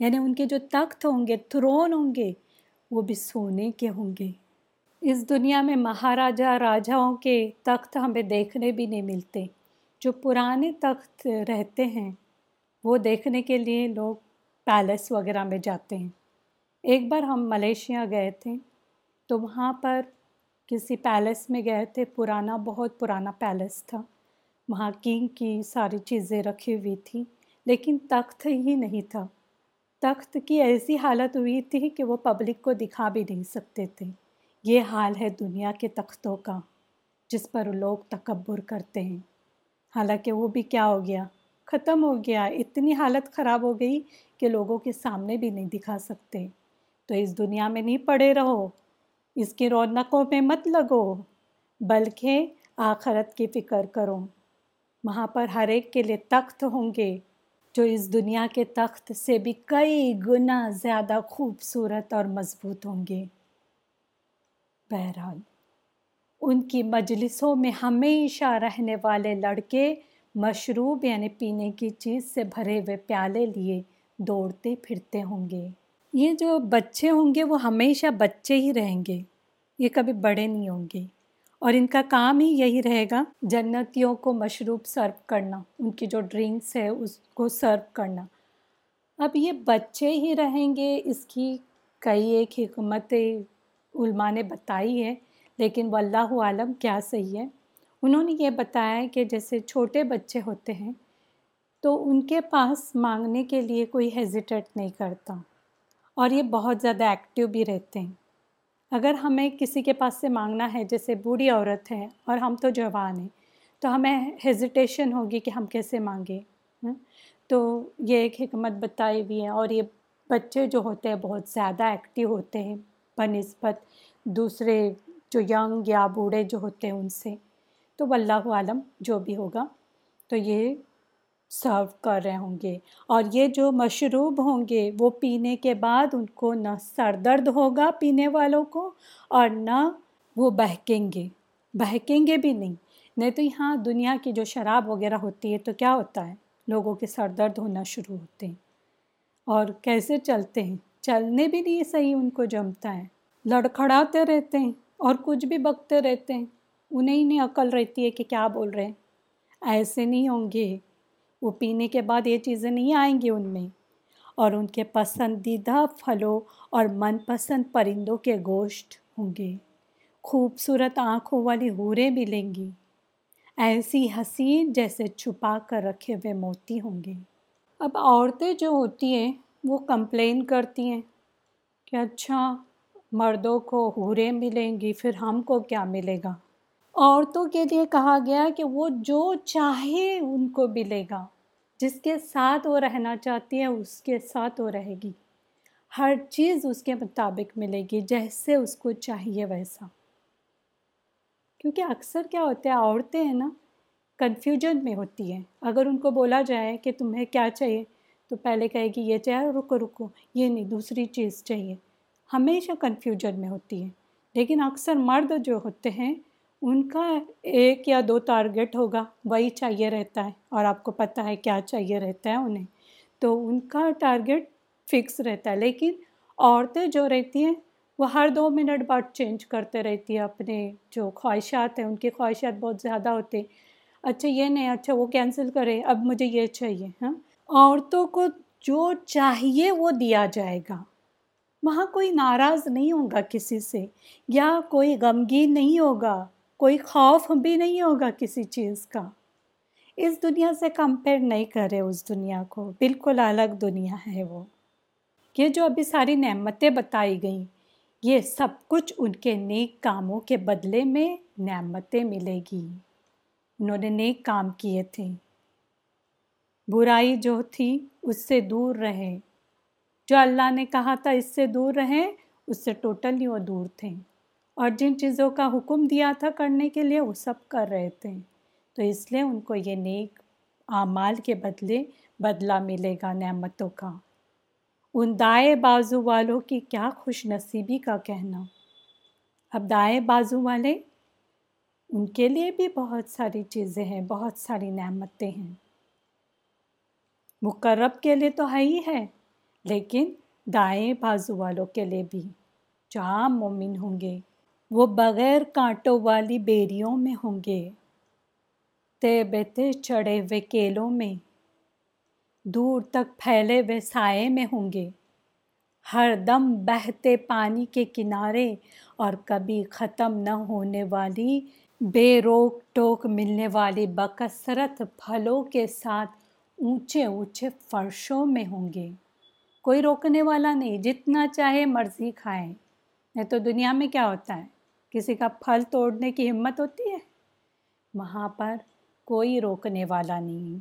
یعنی ان کے جو تخت ہوں گے، تھرون ہوں گے، وہ بھی سونے کے ہوں گے۔ اس دنیا میں مہاراجا راجاؤں کے تخت ہمیں دیکھنے بھی نہیں ملتے۔ جو پرانے تخت رہتے ہیں، وہ دیکھنے کے لیے لوگ پیلس وغیرہ میں جاتے ہیں۔ ایک بار ہم ملیشیا گئے تھے، تو وہاں پر کسی پیلس میں گئے تھے۔ پرانا، بہت پرانا پیلس تھا۔ وہاں کنگ کی ساری چیزیں رکھی ہوئی تھیں لیکن تخت ہی نہیں تھا۔ تخت کی ایسی حالت ہوئی تھی کہ وہ پبلک کو دکھا بھی نہیں سکتے تھے۔ یہ حال ہے دنیا کے تختوں کا، جس پر لوگ تکبر کرتے ہیں۔ حالانکہ وہ بھی کیا ہو گیا، ختم ہو گیا۔ اتنی حالت خراب ہو گئی کہ لوگوں کے سامنے بھی نہیں دکھا سکتے۔ تو اس دنیا میں نہیں پڑے رہو، اس کی رونقوں میں مت لگو، بلکہ آخرت کی فکر کرو۔ وہاں پر ہر ایک کے لیے تخت ہوں گے، جو اس دنیا کے تخت سے بھی کئی گنا زیادہ خوبصورت اور مضبوط ہوں گے۔ بہرحال، ان کی مجلسوں میں ہمیشہ رہنے والے لڑکے مشروب یعنی پینے کی چیز سے بھرے ہوئے پیالے لیے دوڑتے پھرتے ہوں گے۔ یہ جو بچے ہوں گے، وہ ہمیشہ بچے ہی رہیں گے، یہ کبھی بڑے نہیں ہوں گے۔ اور ان کا کام ہی یہی رہے گا، جنتیوں کو مشروب سرو کرنا، ان کی جو ڈرنکس ہے، اس کو سرو کرنا۔ اب یہ بچے ہی رہیں گے، اس کی کئی ایک حکمت علماء نے بتائی ہے، لیکن وہ اللہ عالم کیا صحیح ہے؟ انہوں نے یہ بتایا کہ جیسے چھوٹے بچے ہوتے ہیں، تو ان کے پاس مانگنے کے لیے کوئی ہیزیٹیٹ نہیں کرتا اور یہ بہت زیادہ ایکٹیو بھی رہتے ہیں۔ اگر ہمیں کسی کے پاس سے مانگنا ہے، جیسے بوڑھی عورت ہے اور ہم تو جوان ہیں، تو ہمیں ہیزیٹیشن ہوگی کہ ہم کیسے مانگیں۔ تو یہ ایک حکمت بتائی ہوئی ہے اور یہ بچے جو ہوتے ہیں، بہت زیادہ ایکٹیو ہوتے ہیں۔ بہ نسبت دوسرے جو ینگ یا بوڑھے جو ہوتے ہیں ان سے۔ تو واللہ عالم جو بھی ہوگا تو یہ سرو کر رہے ہوں گے۔ اور یہ جو مشروب ہوں گے وہ پینے کے بعد ان کو نہ سر درد ہوگا پینے والوں کو اور نہ وہ بہکیں گے۔ بہکیں گے بھی نہیں۔ نہیں تو یہاں دنیا کی جو شراب وغیرہ ہوتی ہے تو کیا ہوتا ہے؟ لوگوں کے سر درد ہونا شروع ہوتے ہیں۔ اور کیسے چلتے ہیں؟ چلنے بھی نہیں صحیح، ان کو جمتا ہے۔ لڑکھڑاتے رہتے ہیں اور کچھ بھی بکتے رہتے ہیں۔ انہیں ہی نہیں عقل رہتی ہے کہ کیا بول رہے ہیں۔ ایسے نہیں ہوں گے۔ وہ پینے کے بعد یہ چیزیں نہیں آئیں گی ان میں۔ اور ان کے پسندیدہ پھلوں اور من پسند پرندوں کے گوشت ہوں گے۔ خوبصورت آنکھوں والی حوریں ملیں گی۔ ایسی حسین جیسے چھپا کر رکھے ہوئے موتی ہوں گے۔ اب عورتیں جو ہوتی ہیں وہ کمپلین کرتی ہیں کہ اچھا مردوں کو حوریں ملیں گی، پھر ہم کو کیا ملے گا؟ عورتوں کے لیے کہا گیا کہ وہ جو چاہے ان کو ملے گا۔ جس کے ساتھ وہ رہنا چاہتی ہے، اس کے ساتھ وہ رہے گی۔ ہر چیز اس کے مطابق ملے گی، جیسے اس کو چاہیے ویسا۔ کیونکہ اکثر کیا ہوتا ہے، عورتیں ہیں نا کنفیوژن میں ہوتی ہیں۔ اگر ان کو بولا جائے کہ تمہیں کیا چاہیے تو پہلے کہے گی یہ چاہے رکو رکو، یہ نہیں، دوسری چیز چاہیے۔ ہمیشہ کنفیوژن میں ہوتی ہے۔ لیکن اکثر مرد جو ہوتے ہیں، ان کا ایک یا دو ٹارگیٹ ہوگا، وہی چاہیے رہتا ہے۔ اور آپ کو پتہ ہے کیا چاہیے رہتا ہے انہیں۔ تو ان کا ٹارگیٹ فکس رہتا ہے۔ لیکن عورتیں جو رہتی ہیں، وہ ہر دو منٹ بعد چینج کرتے رہتی ہیں۔ اپنے جو خواہشات ہیں، ان کی خواہشات بہت زیادہ ہوتے اچھا یہ نہیں اچھا وہ کینسل کرے، اب مجھے یہ چاہیے ہاں؟ عورتوں کو جو چاہیے وہ دیا جائے گا۔ وہاں کوئی ناراض نہیں ہوگا کسی سے، یا کوئی غمگین نہیں ہوگا، کوئی خوف بھی نہیں ہوگا کسی چیز کا۔ اس دنیا سے کمپیئر نہیں کرے اس دنیا کو، بالکل الگ دنیا ہے وہ۔ یہ جو ابھی ساری نعمتیں بتائی گئیں، یہ سب کچھ ان کے نیک کاموں کے بدلے میں نعمتیں ملے گی۔ انہوں نے نیک کام کیے تھے۔ برائی جو تھی اس سے دور رہے جو اللہ نے کہا تھا اس سے دور رہیں، اس سے ٹوٹلی وہ دور تھے۔ اور جن چیزوں کا حکم دیا تھا کرنے کے لیے، وہ سب کر رہے تھے۔ تو اس لیے ان کو یہ نیک اعمال کے بدلے بدلہ ملے گا نعمتوں کا۔ ان دائیں بازو والوں کی کیا خوش نصیبی کا کہنا۔ اب دائیں بازو والے، ان کے لیے بھی بہت ساری چیزیں ہیں، بہت ساری نعمتیں ہیں۔ مقرب کے لیے تو ہے ہی ہے، لیکن دائیں بازو والوں کے لیے بھی۔ جو عام مومن ہوں گے، وہ بغیر کانٹوں والی بیریوں میں ہوں گے۔ تے بیتے چڑھے ہوئے کیلوں میں، دور تک پھیلے ہوئے سائے میں ہوں گے۔ ہر دم بہتے پانی کے کنارے، اور کبھی ختم نہ ہونے والی بے روک ٹوک ملنے والی بکثرت پھلوں کے ساتھ اونچے اونچے فرشوں میں ہوں گے۔ کوئی روکنے والا نہیں، جتنا چاہے مرضی کھائیں۔ نہیں تو دنیا میں کیا ہوتا ہے؟ کسی کا پھل توڑنے کی ہمت ہوتی ہے؟ وہاں پر کوئی روکنے والا نہیں۔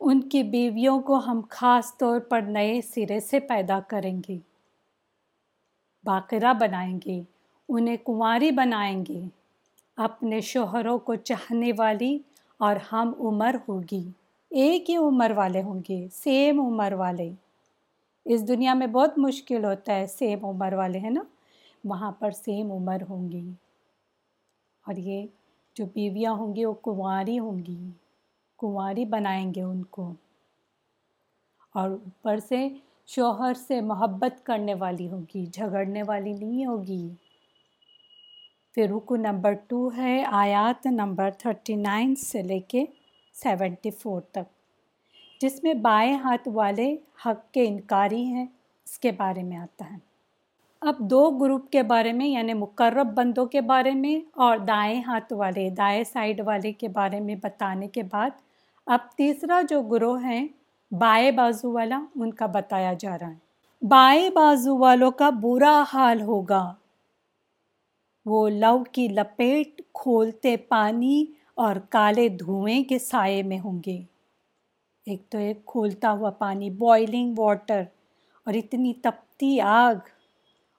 ان کی بیویوں کو ہم خاص طور پر نئے سرے سے پیدا کریں گے۔ باقرہ بنائیں گے، انہیں کنواری بنائیں گے۔ اپنے شوہروں کو چاہنے والی اور ہم عمر ہوگی۔ ایک ہی عمر والے ہوں گے سیم عمر والے۔ اس دنیا میں بہت مشکل ہوتا ہے سیم عمر والے ہیں نا؟ وہاں پر سیم عمر ہوں گی اور یہ جو بیویاں ہوں گی، وہ کنواری ہوں گی۔ کنواری بنائیں گے ان کو۔ اور اوپر سے شوہر سے محبت کرنے والی ہوگی، جھگڑنے والی نہیں ہوگی۔ پھر رکو نمبر ٹو ہے، آیات نمبر تھرٹی نائن سے لے کے سیونٹی فور تک۔ جس میں بائیں ہاتھ والے حق کے انکاری ہیں، اس کے بارے میں آتا ہے۔ اب دو گروپ کے بارے میں یعنی مقرب بندوں کے بارے میں اور دائیں ہاتھ والے، دائیں سائڈ والے کے بارے میں بتانے کے بعد، اب تیسرا جو گروہ ہیں، بائیں بازو والا، ان کا بتایا جا رہا ہے۔ بائیں بازو والوں کا برا حال ہوگا۔ وہ لو کی لپیٹ کھولتے پانی اور کالے دھوئیں کے سائے میں ہوں گے۔ ایک تو ایک کھولتا ہوا پانی بوائلنگ واٹر اور اتنی تپتی آگ،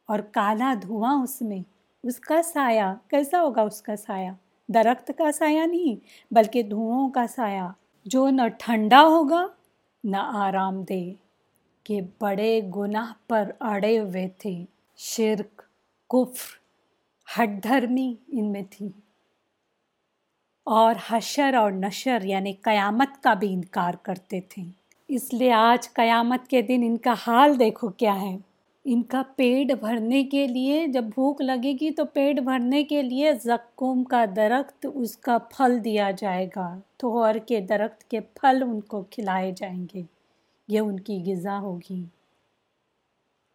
اور کالا دھواں اس میں۔ اس کا سایہ کیسا ہوگا اس کا سایہ؟ درخت کا سایہ نہیں، بلکہ دھواں کا سایہ۔ جو نہ ٹھنڈا ہوگا، نہ آرام دہ کہ بڑے گناہ پر اڑے ہوئے تھے۔ شرک، کفر، ہٹ دھرمی ان میں تھی۔ اور حشر اور نشر یعنی قیامت کا بھی انکار کرتے تھے۔ اس لیے آج قیامت کے دن ان کا حال دیکھو کیا ہے۔ ان کا پیٹ بھرنے کے لیے جب بھوک لگے گی تو پیٹ بھرنے کے لیے زکوم کا درخت اس کا پھل دیا جائے گا۔ تھور کے درخت کے پھل ان کو کھلائے جائیں گے۔ یہ ان کی غذا ہوگی۔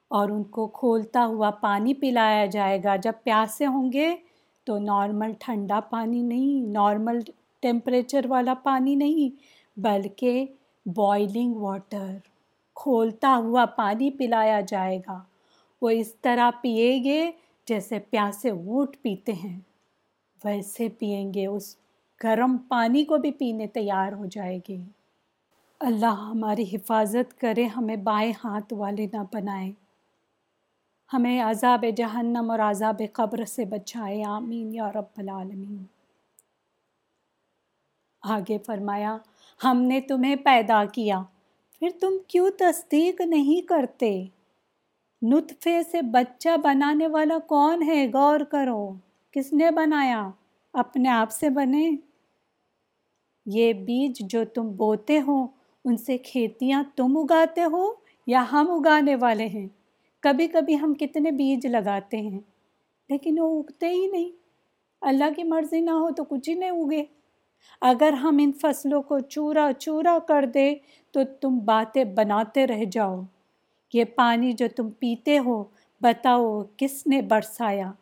اور ان کو کھولتا ہوا پانی پلایا جائے گا۔ جب پیاسے ہوں گے تو نارمل ٹھنڈا پانی نہیں نارمل ٹیمپریچر والا پانی نہیں، بلکہ بوائلنگ واٹر کھولتا ہوا پانی پلایا جائے گا۔ وہ اس طرح پیے گے جیسے پیاسے اونٹ پیتے ہیں۔ ویسے پئیں گے، اس گرم پانی کو بھی پینے تیار ہو جائے گے۔ اللہ ہماری حفاظت کرے، ہمیں بائیں ہاتھ والے نہ بنائے ہمیں عذاب جہنم اور عذاب قبر سے بچائے، آمین یا رب العالمین۔ آگے فرمایا، ہم نے تمہیں پیدا کیا، پھر تم کیوں تصدیق نہیں کرتے؟ نطفے سے بچہ بنانے والا کون ہے؟ غور کرو، کس نے بنایا؟ اپنے آپ سے بنے۔ یہ بیج جو تم بوتے ہو، ان سے کھیتیاں تم اگاتے ہو یا ہم اگانے والے ہیں؟ کبھی کبھی ہم کتنے بیج لگاتے ہیں، لیکن وہ اگتے ہی نہیں۔ اللہ کی مرضی نہ ہو تو کچھ ہی نہیں اگے۔ اگر ہم ان فصلوں کو چورا چورا کر دے تو تم باتیں بناتے رہ جاؤ۔ یہ پانی جو تم پیتے ہو، بتاؤ کس نے برسایا؟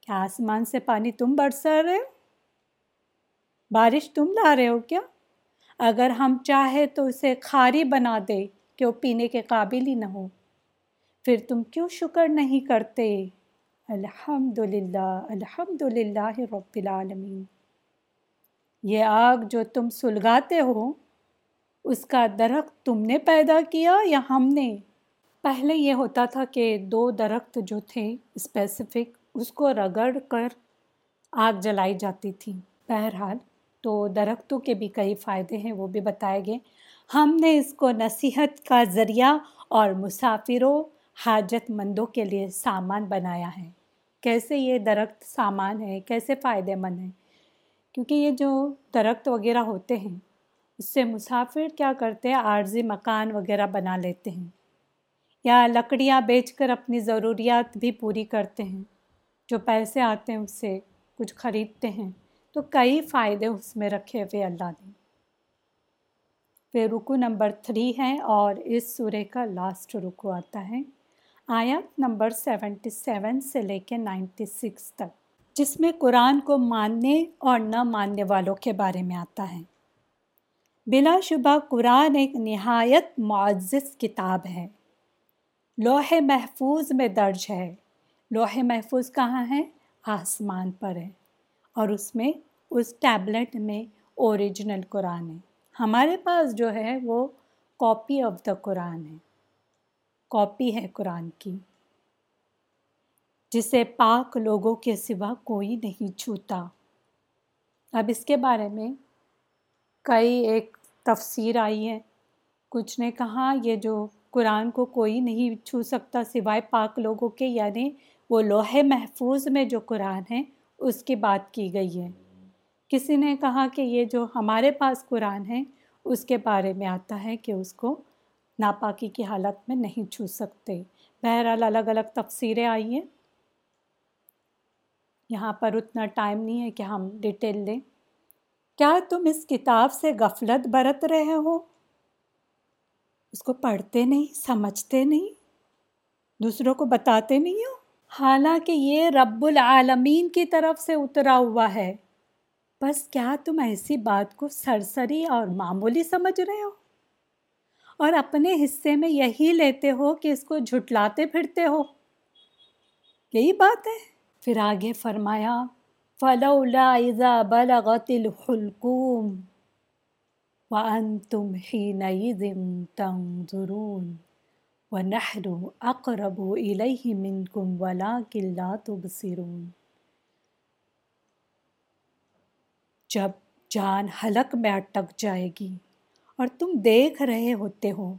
کیا آسمان سے پانی تم برسا رہے ہو؟ بارش تم لا رہے ہو کیا؟ اگر ہم چاہے تو اسے کھاری بنا دے کہ وہ پینے کے قابل ہی نہ ہو۔ پھر تم کیوں شکر نہیں کرتے؟ الحمد للہ الحمد للہ رب العالمین۔ یہ آگ جو تم سلگاتے ہو، اس کا درخت تم نے پیدا کیا یا ہم نے؟ پہلے یہ ہوتا تھا کہ دو درخت جو تھے اسپیسیفک اس کو رگڑ کر آگ جلائی جاتی تھی۔ بہرحال تو درختوں کے بھی کئی فائدے ہیں، وہ بھی بتائے گئے۔ ہم نے اس کو نصیحت کا ذریعہ اور مسافروں حاجت مندوں کے لیے سامان بنایا ہے۔ کیسے یہ درخت سامان ہے؟ کیسے فائدہ مند ہے کیونکہ یہ جو درخت وغیرہ ہوتے ہیں، اس سے مسافر کیا کرتے ہیں؟ عارضی مکان وغیرہ بنا لیتے ہیں۔ یا لکڑیاں بیچ کر اپنی ضروریات بھی پوری کرتے ہیں۔ جو پیسے آتے ہیں، اس سے کچھ خریدتے ہیں۔ تو کئی فائدے اس میں رکھے ہوئے اللہ نے۔ پھر رکو نمبر تھری ہے اور اس سورے کا لاسٹ رکو آتا ہے۔ آیت نمبر سیونٹی سیون سے لے کے نائنٹی سکس تک، جس میں قرآن کو ماننے اور نہ ماننے والوں کے بارے میں آتا ہے۔ بلا شبہ قرآن ایک نہایت معزز کتاب ہے۔ لوح محفوظ میں درج ہے۔ لوح محفوظ کہاں ہے؟ آسمان پر ہے۔ اور اس میں، اس ٹیبلٹ میں اوریجنل قرآن ہے۔ ہمارے پاس جو ہے وہ کاپی آف دا قرآن ہے۔ کاپی ہے قرآن کی، جسے پاک لوگوں کے سوا کوئی نہیں چھوتا۔ اب اس کے بارے میں کئی ایک تفسیر آئی ہے۔ کچھ نے کہا یہ جو قرآن کو کوئی نہیں چھو سکتا سوائے پاک لوگوں کے یعنی وہ لوہے محفوظ میں جو قرآن ہے، اس کی بات کی گئی ہے۔ کسی نے کہا کہ یہ جو ہمارے پاس قرآن ہے، اس کے بارے میں آتا ہے کہ اس کو ناپاکی کی حالت میں نہیں چھو سکتے۔ بہرحال الگ الگ تفسیریں آئی ہیں۔ یہاں پر اتنا ٹائم نہیں ہے کہ ہم ڈیٹیل لیں۔ کیا تم اس کتاب سے غفلت برت رہے ہو؟ اس کو پڑھتے نہیں، سمجھتے نہیں، دوسروں کو بتاتے نہیں ہو؟ حالانکہ یہ رب العالمین کی طرف سے اترا ہوا ہے۔ بس کیا تم ایسی بات کو سرسری اور معمولی سمجھ رہے ہو؟ اور اپنے حصے میں یہی لیتے ہو کہ اس کو جھٹلاتے پھرتے ہو۔ یہی بات ہے۔ پھر آگے فرمایا، فلولا اذا بلغت الحلقوم وانتم حينئذ تنظرون ونحن اقرب الیہ منکم ولكن لا تبصرون۔ جب جان حلق میں اٹک جائے گی اور تم دیکھ رہے ہوتے ہو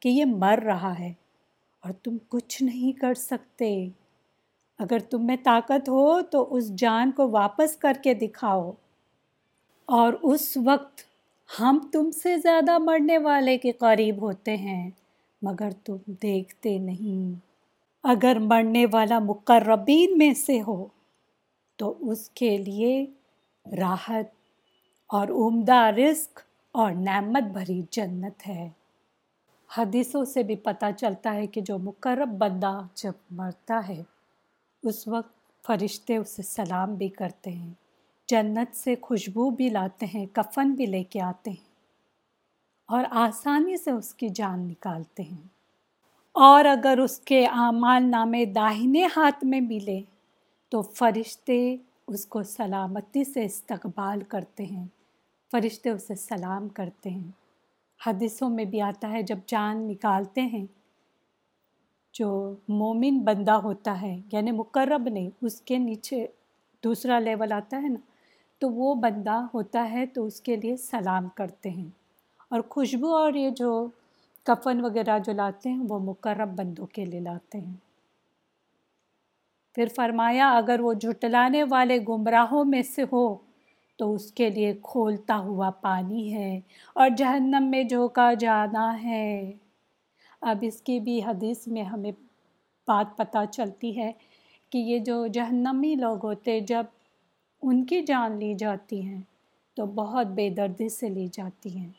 کہ یہ مر رہا ہے اور تم کچھ نہیں کر سکتے۔ اگر تم میں طاقت ہو تو اس جان کو واپس کر کے دکھاؤ۔ اور اس وقت ہم تم سے زیادہ مرنے والے کے قریب ہوتے ہیں، مگر تم دیکھتے نہیں۔ اگر مرنے والا مقربین میں سے ہو تو اس کے لیے راحت اور عمدہ رزق اور نعمت بھری جنت ہے۔ حدیثوں سے بھی پتہ چلتا ہے کہ جو مقرب بندہ جب مرتا ہے، اس وقت فرشتے اسے سلام بھی کرتے ہیں، جنت سے خوشبو بھی لاتے ہیں، کفن بھی لے کے آتے ہیں اور آسانی سے اس کی جان نکالتے ہیں۔ اور اگر اس کے اعمال نامے داہنے ہاتھ میں ملے، تو فرشتے اس کو سلامتی سے استقبال کرتے ہیں۔ فرشتے اسے سلام کرتے ہیں۔ حدیثوں میں بھی آتا ہے، جب جان نکالتے ہیں جو مومن بندہ ہوتا ہے یعنی مقرب نہیں، اس کے نیچے دوسرا لیول آتا ہے نا، تو وہ بندہ ہوتا ہے تو اس کے لیے سلام کرتے ہیں۔ اور خوشبو اور یہ جو کفن وغیرہ جو لاتے ہیں، وہ مقرب بندوں کے لیے لاتے ہیں۔ پھر فرمایا، اگر وہ جھٹلانے والے گمراہوں میں سے ہو تو اس کے لیے کھولتا ہوا پانی ہے اور جہنم میں جھونکا جانا ہے۔ اب اس کی بھی حدیث میں ہمیں بات پتہ چلتی ہے کہ یہ جو جہنمی لوگ ہوتے جب ان کی جان لی جاتی ہیں تو بہت بے دردی سے لی جاتی ہیں،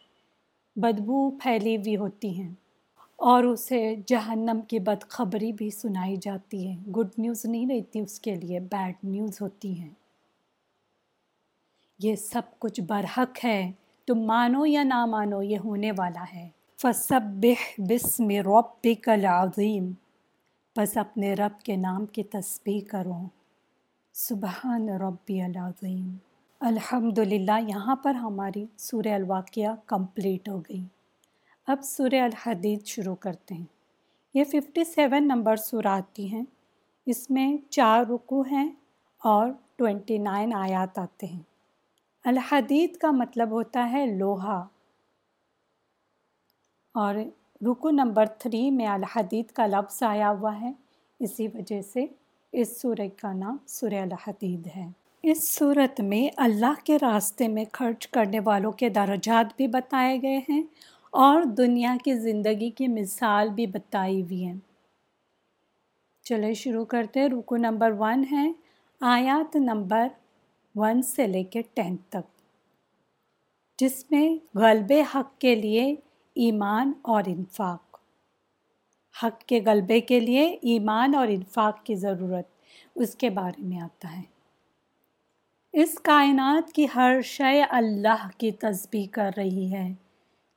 بدبو پھیلی ہوئی ہوتی ہیں اور اسے جہنم کی بدخبری بھی سنائی جاتی ہے۔ گڈ نیوز نہیں رہتی اس کے لیے بیڈ نیوز ہوتی ہیں۔ یہ سب کچھ برحق ہے، تم مانو یا نہ مانو، یہ ہونے والا ہے۔ فصبح بسم ربک العظیم۔ بس اپنے رب کے نام کی تسبیح کرو۔ سبحان ربی العظیم۔ الحمد للہ یہاں پر ہماری سورہ الواقعہ کمپلیٹ ہو گئی۔ اب سورہ الحدید شروع کرتے ہیں۔ یہ ففٹی سیون نمبر سورہ آتی ہیں۔ اس میں چار رکو ہیں اور ٹوینٹی نائن آیات آتے ہیں۔ الحدید کا مطلب ہوتا ہے لوہا۔ اور رکو نمبر تھری میں الحدید کا لفظ آیا ہوا ہے، اسی وجہ سے اس سورہ کا نام سورہ الحدید ہے۔ اس صورت میں اللہ کے راستے میں خرچ کرنے والوں کے درجات بھی بتائے گئے ہیں اور دنیا کی زندگی کی مثال بھی بتائی ہوئی ہیں۔ چلے شروع کرتے رکو نمبر ون ہے، آیات نمبر ون سے لے کے ٹین تک۔ جس میں غلب حق کے لیے ایمان اور انفاق۔ حق کے غلبے کے لیے ایمان اور انفاق کی ضرورت اس کے بارے میں آتا ہے۔ اس کائنات کی ہر شے اللہ کی تسبیح کر رہی ہے۔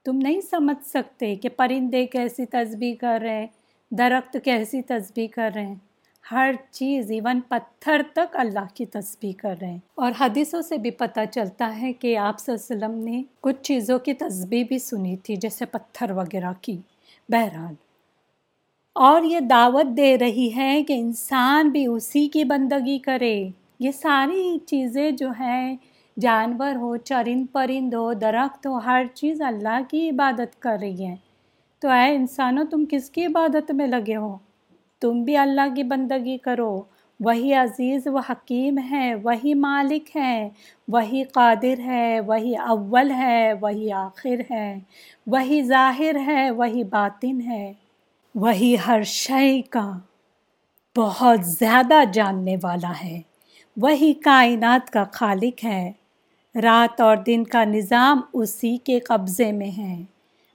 تم نہیں سمجھ سکتے کہ پرندے کیسی تسبیح کر رہے درخت کیسی تسبیح کر رہے ہیں۔ ہر چیز ایون پتھر تک اللہ کی تسبیح کر رہے ہیں۔ اور حدیثوں سے بھی پتہ چلتا ہے کہ آپ صلی اللہ علیہ وسلم نے کچھ چیزوں کی تسبیح بھی سنی تھی، جیسے پتھر وغیرہ کی۔ بہرحال، اور یہ دعوت دے رہی ہے کہ انسان بھی اسی کی بندگی کرے۔ یہ ساری چیزیں جو ہیں، جانور ہو، چرند پرند ہو، درخت ہو، ہر چیز اللہ کی عبادت کر رہی ہے۔ تو اے انسانوں، تم کس کی عبادت میں لگے ہو؟ تم بھی اللہ کی بندگی کرو۔ وہی عزیز و حکیم ہے، وہی مالک ہے، وہی قادر ہے، وہی اول ہے، وہی آخر ہے۔ وہی ظاہر ہے، وہی باطن ہے۔ وہی ہر شے کا بہت زیادہ جاننے والا ہے۔ وہی کائنات کا خالق ہے۔ رات اور دن کا نظام اسی کے قبضے میں ہے۔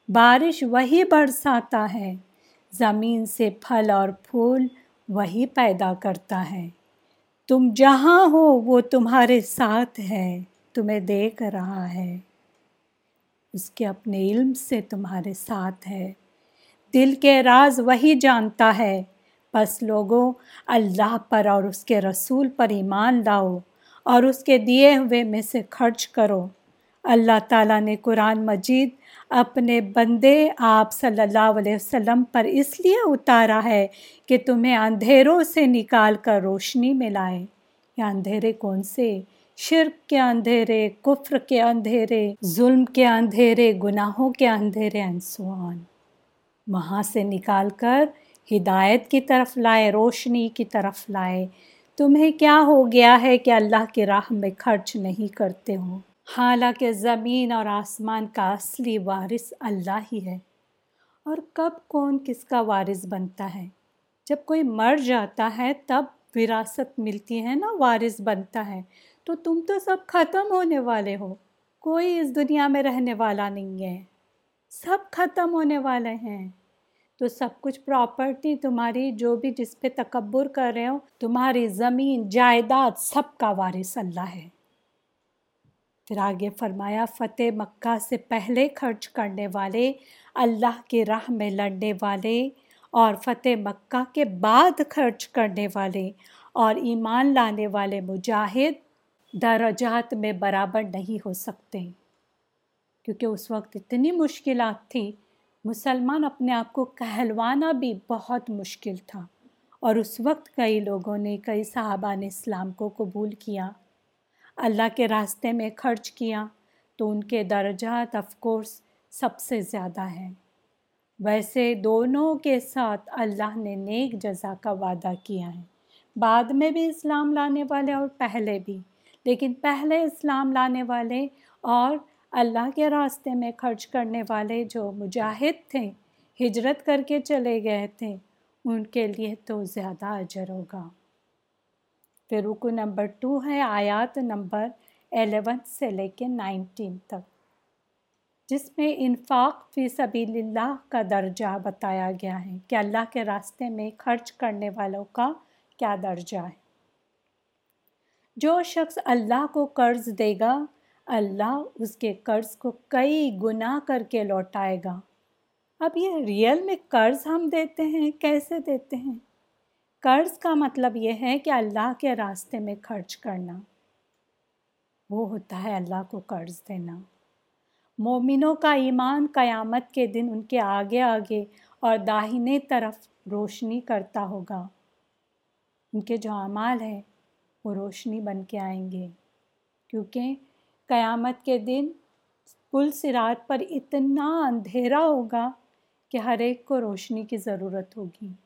بارش وہی برساتا ہے۔ زمین سے پھل اور پھول وہی پیدا کرتا ہے۔ تم جہاں ہو وہ تمہارے ساتھ ہے، تمہیں دیکھ رہا ہے۔ اس کے اپنے علم سے تمہارے ساتھ ہے۔ دل کے راز وہی جانتا ہے۔ بس لوگوں، اللہ پر اور اس کے رسول پر ایمان لاؤ اور اس کے دیے ہوئے میں سے خرچ کرو۔ اللہ تعالیٰ نے قرآن مجید اپنے بندے آپ صلی اللہ علیہ وسلم پر اس لیے اتارا ہے کہ تمہیں اندھیروں سے نکال کر روشنی میں لائے۔ یا اندھیرے کون سے؟ شرک کے اندھیرے، کفر کے اندھیرے، ظلم کے اندھیرے، گناہوں کے اندھیرے انسوان وہاں سے نکال کر ہدایت کی طرف لائے، روشنی کی طرف لائے۔ تمہیں کیا ہو گیا ہے کہ اللہ کی راہ میں خرچ نہیں کرتے ہو؟ حالانکہ زمین اور آسمان کا اصلی وارث اللہ ہی ہے۔ اور کب کون کس کا وارث بنتا ہے؟ جب کوئی مر جاتا ہے تب وراثت ملتی ہے نا، وارث بنتا ہے۔ تو تم تو سب ختم ہونے والے ہو۔ کوئی اس دنیا میں رہنے والا نہیں ہے۔ سب ختم ہونے والے ہیں۔ تو سب کچھ پراپرٹی تمہاری، جو بھی جس پہ تکبر کر رہے ہو، تمہاری زمین، جائیداد سب کا وارث اللہ ہے۔ پھر آگے فرمایا، فتح مکہ سے پہلے خرچ کرنے والے، اللہ کے راہ میں لڑنے والے اور فتح مکہ کے بعد خرچ کرنے والے اور ایمان لانے والے مجاہد درجات میں برابر نہیں ہو سکتے۔ کیونکہ اس وقت اتنی مشکلات تھی مسلمان اپنے آپ کو کہلوانا بھی بہت مشکل تھا اور اس وقت کئی لوگوں نے، کئی صحابہ نے اسلام کو قبول کیا۔ اللہ کے راستے میں خرچ کیا تو ان کے درجات آف کورس سب سے زیادہ ہیں۔ ویسے دونوں کے ساتھ اللہ نے نیک جزا کا وعدہ کیا ہے۔ بعد میں بھی اسلام لانے والے اور پہلے بھی، لیکن پہلے اسلام لانے والے اور اللہ کے راستے میں خرچ کرنے والے جو مجاہد تھے، ہجرت کر کے چلے گئے تھے، ان کے لیے تو زیادہ اجر ہوگا۔ پھر رکو نمبر ٹو ہے آیات نمبر الیون سے لے کے نائنٹین تک، جس میں انفاق فی سبیل اللہ کا درجہ بتایا گیا ہے کہ اللہ کے راستے میں خرچ کرنے والوں کا کیا درجہ ہے۔ جو شخص اللہ کو قرض دے گا، اللہ اس کے قرض کو کئی گنا کر کے لوٹائے گا۔ اب یہ ریئل میں قرض ہم دیتے ہیں، کیسے دیتے ہیں؟ قرض کا مطلب یہ ہے کہ اللہ کے راستے میں خرچ کرنا۔ وہ ہوتا ہے اللہ کو قرض دینا۔ مومنوں کا ایمان قیامت کے دن ان کے آگے آگے اور داہنے طرف روشنی کرتا ہوگا۔ ان کے جو اعمال ہیں، وہ روشنی بن کے آئیں گے۔ کیونکہ قیامت کے دن پل سرات پر اتنا اندھیرا ہوگا کہ ہر ایک کو روشنی کی ضرورت ہوگی۔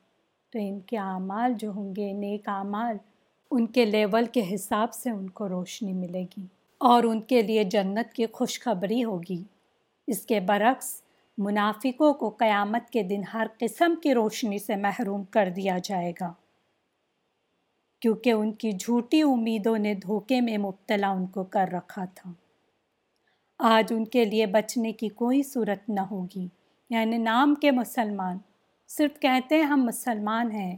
تو ان کے اعمال جو ہوں گے، نیک اعمال، ان کے لیول کے حساب سے ان کو روشنی ملے گی اور ان کے لیے جنت کی خوشخبری ہوگی۔ اس کے برعکس، منافقوں کو قیامت کے دن ہر قسم کی روشنی سے محروم کر دیا جائے گا۔ کیونکہ ان کی جھوٹی امیدوں نے دھوکے میں مبتلا ان کو کر رکھا تھا۔ آج ان کے لیے بچنے کی کوئی صورت نہ ہوگی یعنی نام کے مسلمان صرف کہتے ہیں ہم مسلمان ہیں،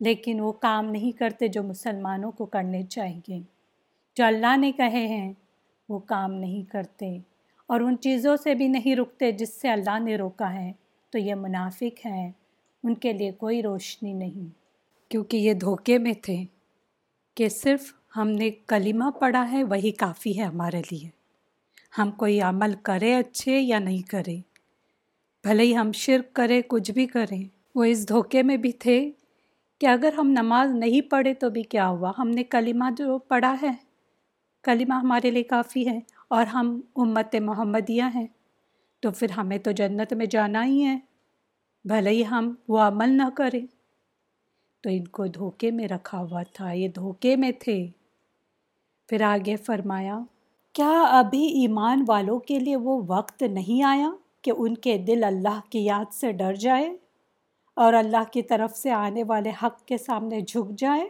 لیکن وہ کام نہیں کرتے جو مسلمانوں کو کرنے چاہیے۔ جو اللہ نے کہے ہیں، وہ کام نہیں کرتے اور ان چیزوں سے بھی نہیں رکتے جس سے اللہ نے روکا ہے۔ تو یہ منافق ہیں، ان کے لیے کوئی روشنی نہیں۔ کیونکہ یہ دھوکے میں تھے کہ صرف ہم نے کلمہ پڑھا ہے، وہی کافی ہے ہمارے لیے۔ ہم کوئی عمل کرے اچھے یا نہیں کرے۔ بھلے ہی ہم شرک کریں، کچھ بھی کریں۔ وہ اس دھوکے میں بھی تھے کہ اگر ہم نماز نہیں پڑھے تو بھی کیا ہوا؟ ہم نے کلمہ جو پڑھا ہے، کلمہ ہمارے لیے کافی ہے اور ہم امت محمدیہ ہیں۔ تو پھر ہمیں تو جنت میں جانا ہی ہے۔ بھلے ہی ہم وہ عمل نہ کریں۔ تو ان کو دھوکے میں رکھا ہوا تھا، یہ دھوکے میں تھے۔ پھر آگے فرمایا، کیا ابھی ایمان والوں کے لیے وہ وقت نہیں آیا؟ کہ ان کے دل اللہ کی یاد سے ڈر جائے اور اللہ کی طرف سے آنے والے حق کے سامنے جھک جائے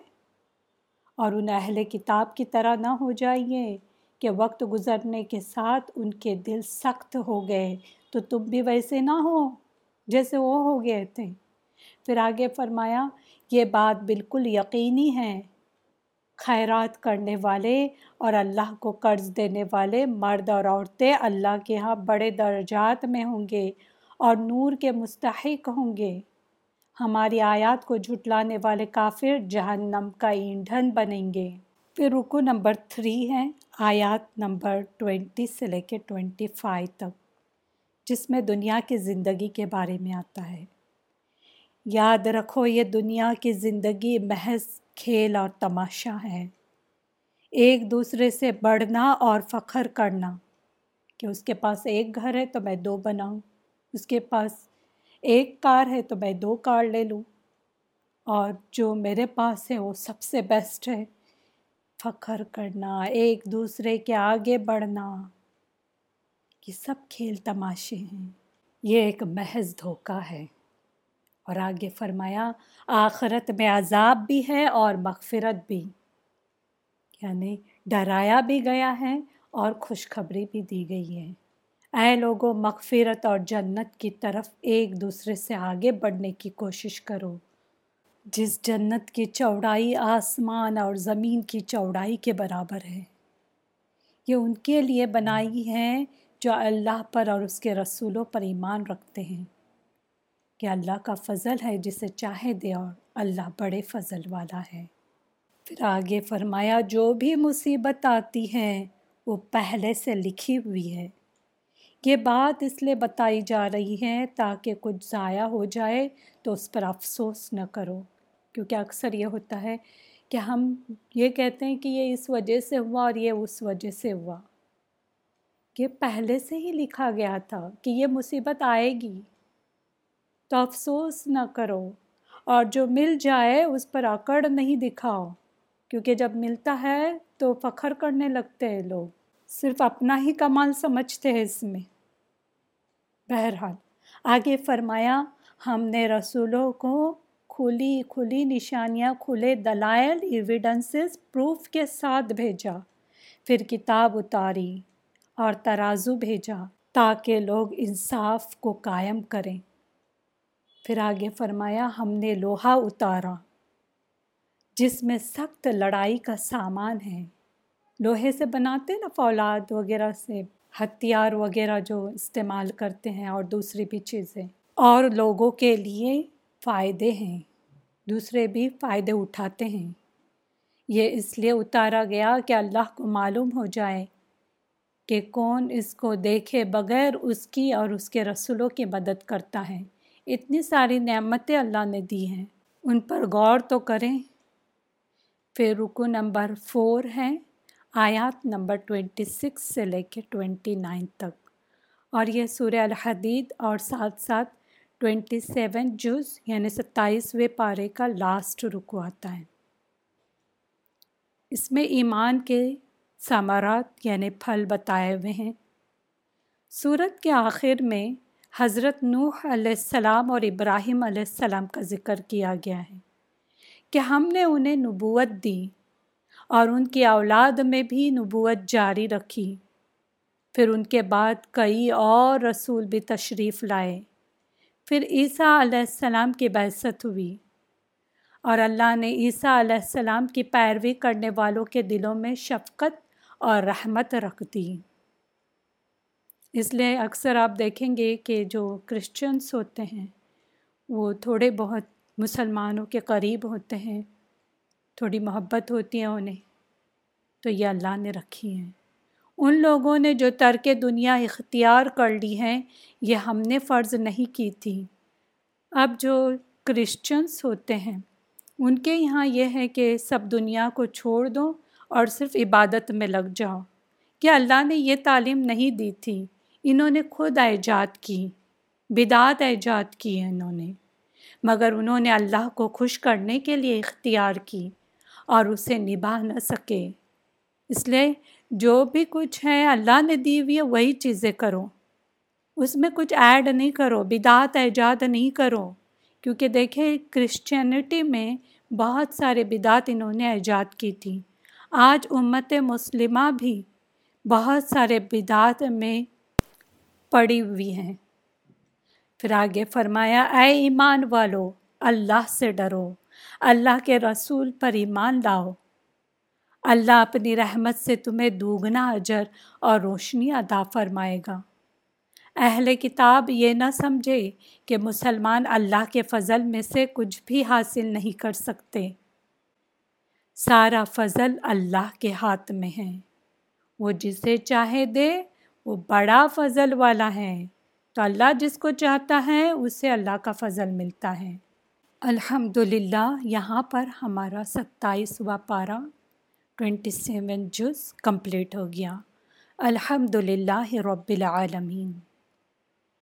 اور ان اہل کتاب کی طرح نہ ہو جائیے کہ وقت گزرنے کے ساتھ ان کے دل سخت ہو گئے تو تم بھی ویسے نہ ہو جیسے وہ ہو گئے تھے۔ پھر آگے فرمایا، یہ بات بالکل یقینی ہے۔ خیرات کرنے والے اور اللہ کو قرض دینے والے مرد اور عورتیں اللہ کے ہاں بڑے درجات میں ہوں گے اور نور کے مستحق ہوں گے۔ ہماری آیات کو جھٹلانے والے کافر جہنم کا ایندھن بنیں گے۔ پھر رکو نمبر تھری ہے، آیات نمبر ٹوینٹی سے لے کے ٹوینٹی فائیو تک، جس میں دنیا کی زندگی کے بارے میں آتا ہے۔ یاد رکھو، یہ دنیا کی زندگی محض کھیل اور تماشا ہے۔ ایک دوسرے سے بڑھنا اور فخر کرنا۔ کہ اس کے پاس ایک گھر ہے تو میں دو بناؤں، اس کے پاس ایک کار ہے تو میں دو کار لے لوں۔ اور جو میرے پاس ہے وہ سب سے بیسٹ ہے۔ فخر کرنا، ایک دوسرے کے آگے بڑھنا۔ یہ سب کھیل تماشے ہیں۔ یہ ایک محض دھوکہ ہے۔ اور آگے فرمایا، آخرت میں عذاب بھی ہے اور مغفرت بھی۔ یعنی ڈرایا بھی گیا ہے اور خوشخبری بھی دی گئی ہے۔ اے لوگوں مغفرت اور جنت کی طرف ایک دوسرے سے آگے بڑھنے کی کوشش کرو۔ جس جنت کی چوڑائی آسمان اور زمین کی چوڑائی کے برابر ہے۔ یہ ان کے لیے بنائی ہے جو اللہ پر اور اس کے رسولوں پر ایمان رکھتے ہیں۔ کہ اللہ کا فضل ہے جسے چاہے دے اور اللہ بڑے فضل والا ہے۔ پھر آگے فرمایا، جو بھی مصیبت آتی ہے، وہ پہلے سے لکھی ہوئی ہے۔ یہ بات اس لیے بتائی جا رہی ہے تاکہ کچھ ضائع ہو جائے تو اس پر افسوس نہ کرو۔ کیونکہ اکثر یہ ہوتا ہے کہ ہم یہ کہتے ہیں کہ یہ اس وجہ سے ہوا اور یہ اس وجہ سے ہوا۔ یہ پہلے سے ہی لکھا گیا تھا کہ یہ مصیبت آئے گی۔ تو افسوس نہ کرو اور جو مل جائے اس پر اکڑ نہیں دکھاؤ، کیونکہ جب ملتا ہے تو فخر کرنے لگتے ہیں لوگ۔ صرف اپنا ہی کمال سمجھتے ہیں اس میں۔ بہرحال، آگے فرمایا، ہم نے رسولوں کو کھلی کھلی نشانیاں، کھلے دلائل ایویڈنسز پروف کے ساتھ بھیجا، پھر کتاب اتاری اور ترازو بھیجا تاکہ لوگ انصاف کو قائم کریں۔ پھر آگے فرمایا، ہم نے لوہا اتارا، جس میں سخت لڑائی کا سامان ہے۔ لوہے سے بناتے نا فولاد وغیرہ سے، ہتھیار وغیرہ جو استعمال کرتے ہیں اور دوسری بھی چیزیں۔ اور لوگوں کے لیے فائدے ہیں، دوسرے بھی فائدے اٹھاتے ہیں۔ یہ اس لیے اتارا گیا کہ اللہ کو معلوم ہو جائے کہ کون اس کو دیکھے بغیر اس کی اور اس کے رسولوں کی مدد کرتا ہے۔ اتنی ساری نعمتیں اللہ نے دی ہیں۔ ان پر غور تو کریں۔ پھر رکو نمبر فور ہے، آیات نمبر ٹوینٹی سکس سے لے کے ٹوینٹی نائن تک۔ اور یہ سورہ الحدید اور ساتھ ساتھ ٹوینٹی سیون جز یعنی ستائیسویں پارے کا لاسٹ رکو آتا ہے۔ اس میں ایمان کے ثمرات یعنی پھل بتائے ہوئے ہیں۔ صورت کے آخر میں حضرت نوح علیہ السلام اور ابراہیم علیہ السلام کا ذکر کیا گیا ہے کہ ہم نے انہیں نبوت دی اور ان کی اولاد میں بھی نبوت جاری رکھی۔ پھر ان کے بعد کئی اور رسول بھی تشریف لائے۔ پھر عیسیٰ علیہ السلام کی بحثت ہوئی۔ اور اللہ نے عیسیٰ علیہ السلام کی پیروی کرنے والوں کے دلوں میں شفقت اور رحمت رکھ دی۔ اس لیے اکثر آپ دیکھیں گے کہ جو کرسچنس ہوتے ہیں، وہ تھوڑے بہت مسلمانوں کے قریب ہوتے ہیں، تھوڑی محبت ہوتی ہے انہیں، تو یہ اللہ نے رکھی ہیں۔ ان لوگوں نے جو ترک دنیا اختیار کر لی ہیں، یہ ہم نے فرض نہیں کی تھی۔ اب جو کرسچنس ہوتے ہیں، ان کے یہاں یہ ہے کہ سب دنیا کو چھوڑ دو اور صرف عبادت میں لگ جاؤ۔ کہ اللہ نے یہ تعلیم نہیں دی تھی؟ انہوں نے خود ایجاد کی، بدعت ایجاد کی ہے انہوں نے۔ مگر انہوں نے اللہ کو خوش کرنے کے لیے اختیار کی اور اسے نبھا نہ سکے۔ اس لیے جو بھی کچھ ہے اللہ نے دی ہوئی ہے وہی چیزیں کرو۔ اس میں کچھ ایڈ نہیں کرو، بدعت ایجاد نہیں کرو۔ کیونکہ دیکھیں کرسچینٹی میں بہت سارے بدعت انہوں نے ایجاد کی تھی۔ آج امت مسلمہ بھی بہت سارے بدعت میں پڑی ہوئی ہیں۔ پھر آگے فرمایا، اے ایمان والو، اللہ سے ڈرو، اللہ کے رسول پر ایمان لاؤ۔ اللہ اپنی رحمت سے تمہیں دوگنا اجر اور روشنی ادا فرمائے گا۔ اہل کتاب یہ نہ سمجھے کہ مسلمان اللہ کے فضل میں سے کچھ بھی حاصل نہیں کر سکتے۔ سارا فضل اللہ کے ہاتھ میں ہے۔ وہ جسے چاہے دے وہ بڑا فضل والا ہے۔ تو اللہ جس کو چاہتا ہے، اسے اللہ کا فضل ملتا ہے۔ الحمد للہ یہاں پر ہمارا ستائیسواں پارہ، ٹوینٹی سیون جز کمپلیٹ ہو گیا۔ الحمد للہ رب العالمین۔